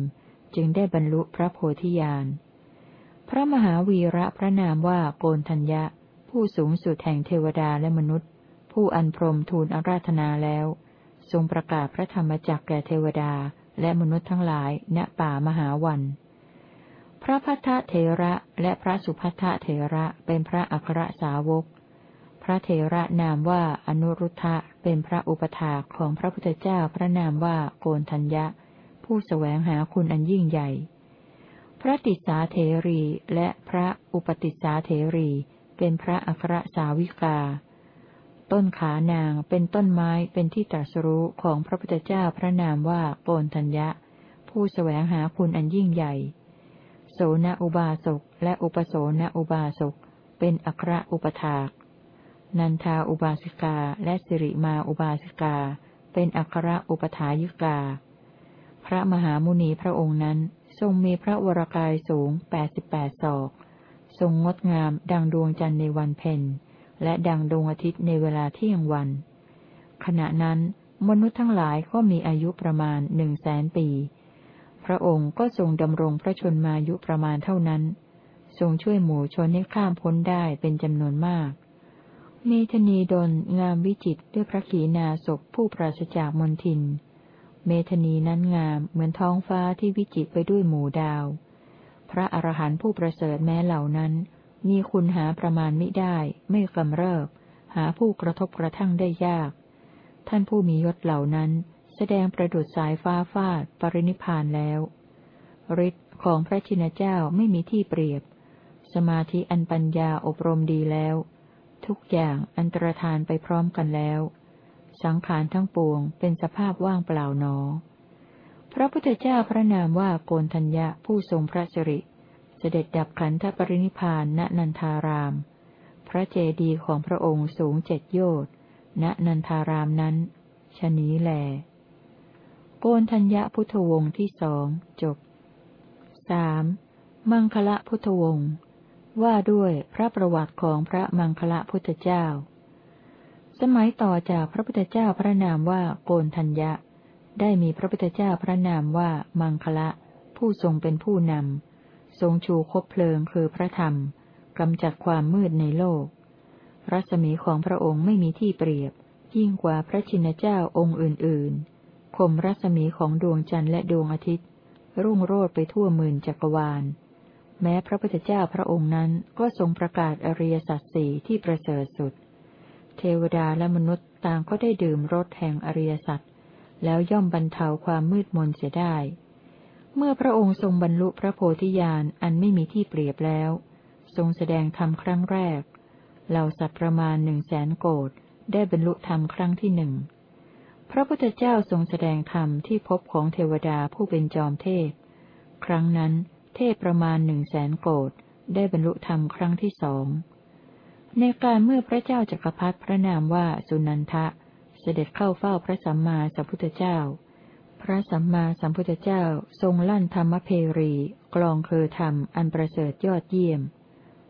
จึงได้บรรลุพระโพธิญาณพระมหาวีระพระนามว่าโกนทัญญะ ผู้สูงสุดแห่งเทวดาและมนุษย์ ผู้อันพรมทูลอาราธนาแล้ว ทรงประกาศพระธรรมจักแก่เทวดาและมนุษย์ทั้งหลาย ณ ป่ามหาวัน พระพัทธเถระและพระสุพัทธเถระเป็นพระอัครสาวก พระเถระนามว่าอนุรุทธะเป็นพระอุปถาของพระพุทธเจ้าพระนามว่าโกนทัญญะ ผู้สแสวงหาคุณอันยิ่งใหญ่ พระติสาเถรีและพระอุปติสาเถรี เป็นพระอัครสาวิกา ต้นขานางเป็นต้นไม้เป็นที่ตรัสรู้ของพระพุทธเจ้าพระนามว่าโกนทัญญะ ผู้สแสวงหาคุณอันยิ่งใหญ่ โสนอุบาสกและอุปโสนอุบาสก เป็นอัครอุปถาก นันทาอุบาสิกาและสิริมาอุบาสิกา เป็นอัครอุปถายิกา พระมหามุนีพระองค์นั้นทรงมีพระวรากายสูงแปดสิบแปดศอก ทรงงดงามดังดวงจันทร์ในวันเพ็ญ และดังดวงอาทิตย์ในเวลาเที่ยงวัน ขณะนั้นมนุษย์ทั้งหลายก็มีอายุประมาณหนึ่งแสนปี พระองค์ก็ทรงดำรงพระชนมายุประมาณเท่านั้น ทรงช่วยหมู่ชนให้ข้ามพ้นได้เป็นจำนวนมากมีธนีดลงามวิจิตด้วยพระขีณาศพผู้ปราศจากมนทิน เมธนีนั้นงามเหมือนท้องฟ้าที่วิจิตไปด้วยหมู่ดาว พระอรหันต์ผู้ประเสริฐแม้เหล่านั้น มีคุณหาประมาณมิได้ ไม่กำเริบ หาผู้กระทบกระทั่งได้ยาก ท่านผู้มียศเหล่านั้น แสดงประดุษสายฟ้าฟาดปรินิพานแล้วฤทธิ์ของพระชินเจ้าไม่มีที่เปรียบ สมาธิอันปัญญาอบรมดีแล้ว ทุกอย่างอันตรธานไปพร้อมกันแล้ว สังขารทั้งปวงเป็นสภาพว่างเปล่าหนอ พระพุทธเจ้าพระนามว่าโกนทัญญะผู้ทรงพระสิริ เสด็จดับขันธปรินิพานณนันทาราม พระเจดีย์ของพระองค์สูงเจ็ดโยชน์ณนันทารามนั้นชนี้แล โกนทัญญพุทธวงศ์ที่สองจบสามมังคละพุทธวงศ์ว่าด้วยพระประวัติของพระมังคละพุทธเจ้า สมัยต่อจากพระพุทธเจ้าพระนามว่าโกนทัญญะ ได้มีพระพุทธเจ้าพระนามว่ามังคละ ผู้ทรงเป็นผู้นำ ทรงชูคบเพลิงคือพระธรรมกำจัดความมืดในโลก รัศมีของพระองค์ไม่มีที่เปรียบ ยิ่งกว่าพระชินเจ้าองค์อื่นๆคมรัศมีของดวงจันทร์และดวงอาทิตย์ รุ่งโรดไปทั่วหมื่นจักรวาล แม้พระพุทธเจ้าพระองค์นั้นก็ทรงประกาศอริยสัจสี่ที่ประเสริฐสุด เทวดาและมนุษย์ต่างก็ได้ดื่มรสแห่งอริยสัจแล้วย่อมบรรเทาความมืดมนเสียได้ เมื่อพระองค์ทรงบรรลุพระโพธิญาณอันไม่มีที่เปรียบแล้ว ทรงแสดงธรรมครั้งแรก เหล่าสัตว์ประมาณหนึ่งแสนโกดได้บรรลุธรรมครั้งที่หนึ่ง พระพุทธเจ้าทรงแสดงธรรมที่พบของเทวดาผู้เป็นจอมเทพ ครั้งนั้นเทพประมาณหนึ่งแสนโกดได้บรรลุธรรมครั้งที่สอง ในการเมื่อพระเจ้าจักรพรรดิพระนามว่าสุนันทะ เสด็จเข้าเฝ้าพระสัมมาสัมพุทธเจ้า พระสัมมาสัมพุทธเจ้าทรงลั่นธรรมเพรี กลองเคือธรรมอันประเสริฐยอดเยี่ยม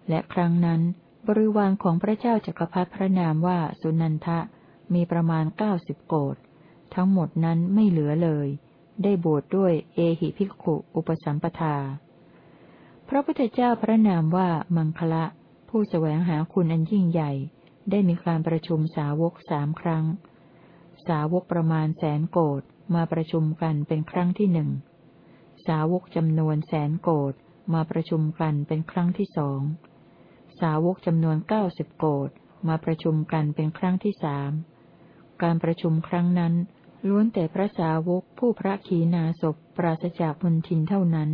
และครั้งนั้น บริวารของพระเจ้าจักรพรรดิพระนามว่าสุนันทะมีประมาณเก้าสิบโกดทั้งหมดนั้นไม่เหลือเลย ได้บวชดด้วยเอหิภิกขุอุปสัมปทา พระพุทธเจ้าพระนามว่ามังคละ ผู้แสวงหาคุณอันยิ่งใหญ่ ได้มีการประชุมสาวกสามครั้ง สาวกประมาณแสนโกด มาประชุมกันเป็นครั้งที่หนึ่ง สาวกจำนวนแสนโกดมาประชุมกันเป็นครั้งที่สอง สาวกจำนวนเก้าสิบโกดมาประชุมกันเป็นครั้งที่สาม การประชุมครั้งนั้น ล้วนแต่พระสาวกผู้พระขีณาสพปราศจากมุนทินเท่านั้น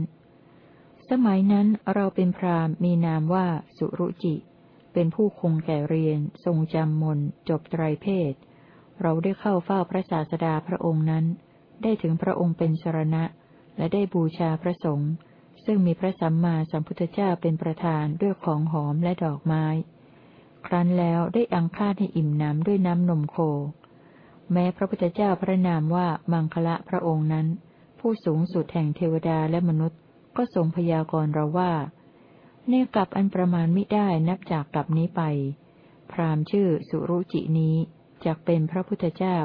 สมัยนั้นเราเป็นพรามมีนามว่าสุรุจิ เป็นผู้คงแก่เรียน ทรงจำมนจบไตรเพศ เราได้เข้าเฝ้าพระศาสดาพระองค์นั้น ได้ถึงพระองค์เป็นสรณะ และได้บูชาพระสงฆ์ซึ่งมีพระสัมมาสัมพุทธเจ้าเป็นประธานด้วยของหอมและดอกไม้ ครั้นแล้วได้อังคาดให้อิ่มน้ำด้วยน้ำนมโค แม้พระพุทธเจ้าพระนามว่ามังคละพระองค์นั้น ผู้สูงสุดแห่งเทวดาและมนุษย์ ก็ทรงพยากรณ์เราว่าในกลับอันประมาณไมิได้นับจากกลับนี้ไป พรามชื่อสุรุจินี้ จากเป็นพระพุทธเจ้า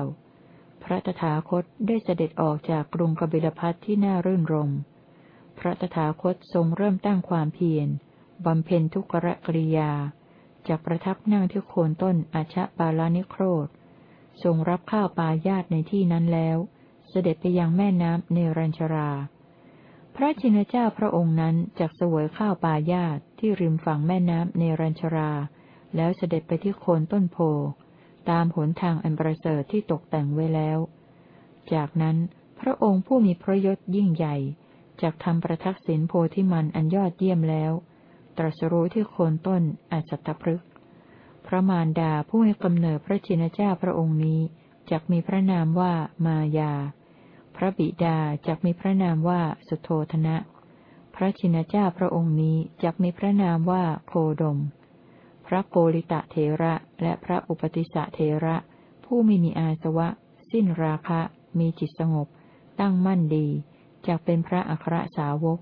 พระตถาคตได้เสด็จออกจากกรุงกบิลพัทที่น่ารื่นรม พระตถาคตทรงเริ่มตั้งความเพียรบำเพ็ญทุกขกริยาจากประทับนั่งที่โคนต้นอาชะปาลานิโครธ ทรงรับข้าวปายาตในที่นั้นแล้ว เสด็จไปยังแม่น้ำเนรัญชรา พระชินเจ้าพระองค์นั้นจักเสวยข้าวปายาตที่ริมฝั่งแม่น้ำเนรัญชรา แล้วเสด็จไปที่โคนต้นโพ ตามหนทางอันประเสริฐที่ตกแต่งไว้แล้ว จากนั้นพระองค์ผู้มีพระยศยิ่งใหญ่จากทำประทักษิณโพธิมันอันยอดเยี่ยมแล้ว ตรัสรู้ที่โคนต้นอัจตพฤกษ์พระมารดาผู้ให้กำเนิดพระชินเจ้าพระองค์นี้จักมีพระนามว่ามายา พระบิดาจักมีพระนามว่าสุโธธนะ พระชินเจ้าพระองค์นี้จักมีพระนามว่าโคดม พระโกริตะเทระและพระอุปติสะเทระ ผู้ไม่มีอาสวะ สิ้นราคะ มีจิตสงบ ตั้งมั่นดีจักเป็นพระอัครสาวก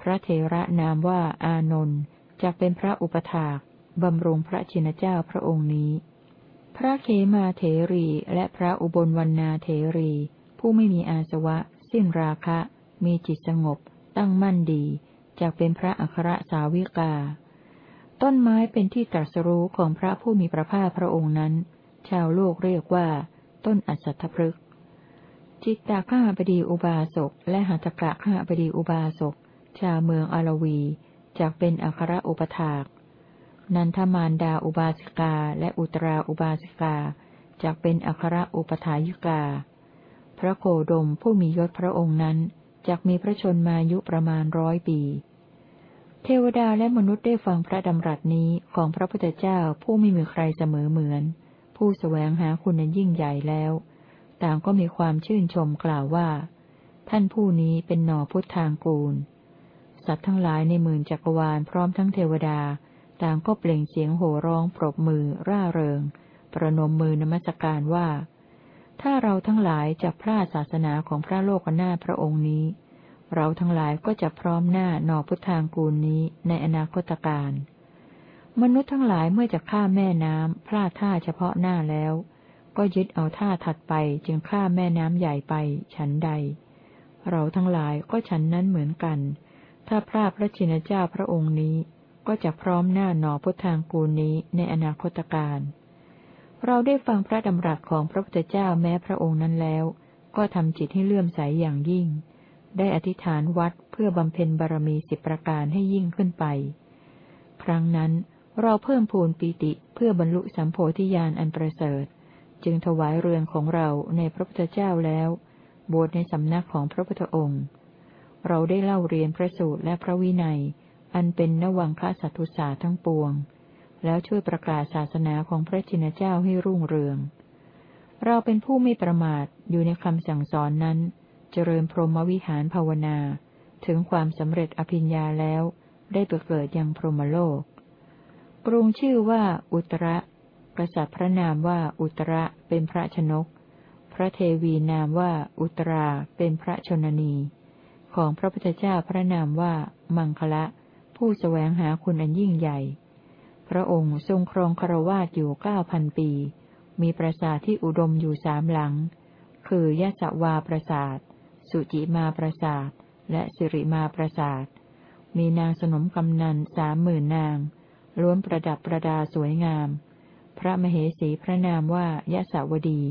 พระเทระนามว่าอานนท์จักเป็นพระอุปถากบำรุงพระชินเจ้าพระองค์นี้ พระเขมาเถรีและพระอุบลวรรณาเถรี ผู้ไม่มีอาสวะ สิ้นราคะ มีจิตสงบ ตั้งมั่นดีจากเป็นพระอัครสาวิกา ต้นไม้เป็นที่ตรัสรู้ของพระผู้มีพระภาคพระองค์นั้น ชาวโลกเรียกว่า ต้นอัศทพฤกษ์จิตตาข้าบดีอุบาสกและหัตถกะข้าบดีอุบาสก ชาวเมืองอารวีจากเป็นอัครอุปถาก นันทมารดาอุบาสิกาและอุตราอุบาสิกาจากเป็นอัครอุปถายิกา พระโคดมผู้มียศพระองค์นั้นจักมีพระชนมายุประมาณร้อยปี เทวดาและมนุษย์ได้ฟังพระดำรัสนี้ของพระพุทธเจ้าผู้ไม่มีใครเสมอเหมือน ผู้สแสวงหาคุณยิ่งใหญ่แล้ว ต่างก็มีความชื่นชมกล่าวว่า ท่านผู้นี้เป็นหน่อพุทธางกูล สัตว์ทั้งหลายในหมื่นจักรวาลพร้อมทั้งเทวดา ต่างก็เปล่งเสียงโห่ร้องปรบมือ ร่าเริง ประนมมือนมัสการว่า ถ้าเราทั้งหลายจะพลาดศาสนาของพระโลกนาพระองค์นี้ เราทั้งหลายก็จะพร้อมหน้าหนอพุทธางกูลนี้ในอนาคตการ มนุษย์ทั้งหลายเมื่อจะฆ่าแม่น้ำพลาดท่าเฉพาะหน้าแล้ว ก็ยึดเอาท่าถัดไปจึงฆ่าแม่น้ำใหญ่ไปฉันใด เราทั้งหลายก็ฉันนั้นเหมือนกัน ถ้าพลาดพระชินเจ้าพระองค์นี้ก็จะพร้อมหน้าหนอพุทธางกูลนี้ในอนาคตการ เราได้ฟังพระดำรัสของพระพุทธเจ้าแม้พระองค์นั้นแล้ว ก็ทำจิตให้เลื่อมใสอย่างยิ่ง ได้อธิษฐานวัดเพื่อบำเพ็ญบารมีสิบประการให้ยิ่งขึ้นไป ครั้งนั้นเราเพิ่มพูนปีติเพื่อบรรลุสัมโพธิญาณอันประเสริฐ จึงถวายเรือนของเราในพระพุทธเจ้าแล้ว บวชในสำนักของพระพุทธองค์ เราได้เล่าเรียนพระสูตรและพระวินัย อันเป็นนวังคสัตุสาทั้งปวง แล้วช่วยประกาศศาสนาของพระชินเจ้าให้รุ่งเรือง เราเป็นผู้ไม่ประมาทอยู่ในคำสั่งสอนนั้น เจริญพรหมวิหารภาวนา ถึงความสำเร็จอภิญญาแล้ว ได้ไปเกิดยังพรหมโลกกรุงชื่อว่าอุตระกษัตริย์พระนามว่าอุตระเป็นพระชนก พระเทวีนามว่าอุตราเป็นพระชนนี ของพระพุทธเจ้าพระนามว่ามังคละ ผู้สแสวงหาคุณอันยิ่งใหญ่ พระองค์ทรงครองครวาสอยู่เก้าพันปี มีปราสาทที่อุดมอยู่สามหลัง คือยะสวาปราสาท สุจิมาปราสาท และสิริมาปราสาท มีนางสนมกำนันสามหมื่นนาง ล้วนประดับประดาสวยงาม พระมเหสีพระนามว่ายะสาวดี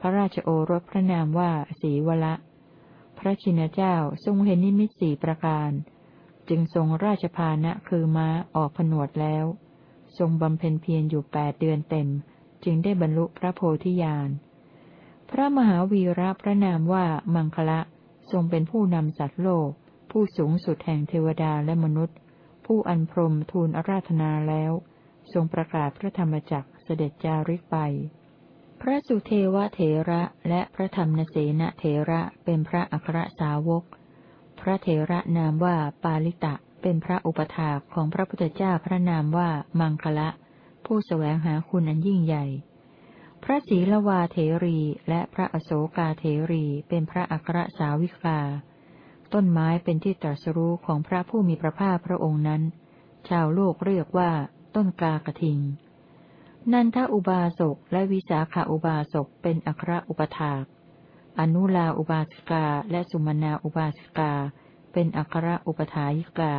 พระราชโอรสพระนามว่าสีวละ พระชินเจ้าทรงเห็นนิมิตสี่ประการ จึงทรงราชพานะคือม้าออกผนวดแล้ว ทรงบำเพ็ญเพียรอยู่แปดเดือนเต็ม จึงได้บรรลุพระโพธิญาณ พระมหาวีระพระนามว่ามังคละ ทรงเป็นผู้นำสัตว์โลก ผู้สูงสุดแห่งเทวดาและมนุษย์ ผู้อันพรมทูลอาราธนาแล้ว ทรงประกาศพระธรรมจักเสด็จจาริกไป พระสุเทวเถระและพระธรรมนเสนเถระเป็นพระอัครสาวก พระเถระนามว่าปาลิตะเป็นพระอุปถาของพระพุทธเจ้าพระนามว่ามังคละ ผู้สแสวงหาคุณอันยิ่งใหญ่ พระศีลวาเถรีและพระอโศกาเถรีเป็นพระอัครสาวิกา ต้นไม้เป็นที่ตรัสรู้ของพระผู้มีพระภาคพระองค์นั้น ชาวโลกเรียกว่า ต้นกากระทิง นันทอุบาสกและวิสาขาอุบาสกเป็นอัครอุปถากอนุลาอุบาสิกาและสุมนาอุบาสิกา เป็นอัครอุปถายิกา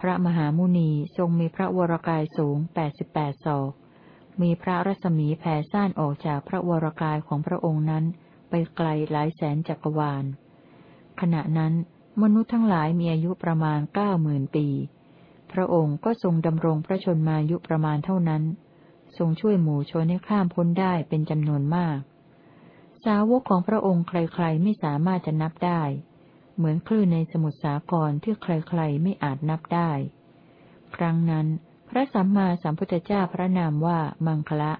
พระมหามุนีทรงมีพระวรกายสูงแปดสิบแปดศอก มีพระรัศมีแผ่ซ่านออกจากพระวรกายของพระองค์นั้น ไปไกลหลายแสนจักรวาล ขณะนั้นมนุษย์ทั้งหลายมีอายุประมาณเก้าหมื่นปี พระองค์ก็ทรงดำรงพระชนมายุประมาณเท่านั้น ทรงช่วยหมู่ชนให้ข้ามพ้นได้เป็นจำนวนมาก สาวกของพระองค์ใครๆไม่สามารถจะนับได้ เหมือนคลื่นในสมุทรสาครที่ใครๆไม่อาจนับได้ ครั้งนั้น พระสัมมาสัมพุทธเจ้าพระนามว่ามังคละ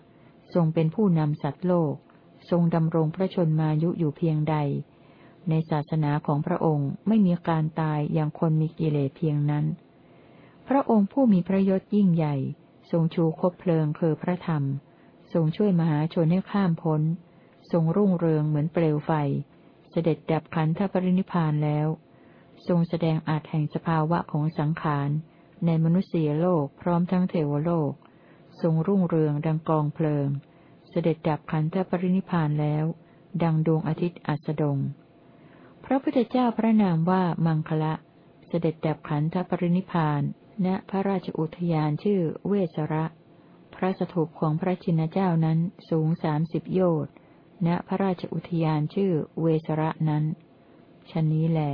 ทรงเป็นผู้นำสัตว์โลก ทรงดำรงพระชนมายุอยู่เพียงใด ในศาสนาของพระองค์ไม่มีการตายอย่างคนมีกิเลสเพียงนั้น พระองค์ผู้มีพระยศยิ่งใหญ่ ทรงชูคบเพลิงคือพระธรรม ทรงช่วยมหาชนให้ข้ามพ้น ทรงรุ่งเรืองเหมือนเปลวไฟ เสด็จดับขันธปรินิพานแล้ว ทรงแสดงอาจแห่งสภาวะของสังขาร ในมนุษยโลกพร้อมทั้งเทวโลก ทรงรุ่งเรืองดังกองเพลิง เสด็จดับขันธปรินิพานแล้ว ดังดวงอาทิตย์อัสดง พระพุทธเจ้าพระนามว่ามังคละ เสด็จดับขันธปรินิพาน ณพระราชอุทยานชื่อเวสระ พระสถูปของพระชินเจ้านั้นสูงสามสิบโยชน์ณพระราชอุทยานชื่อเวสระนั้นชนนี้แหละ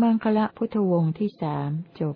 มังคละพุทธวงศ์ที่สามจบ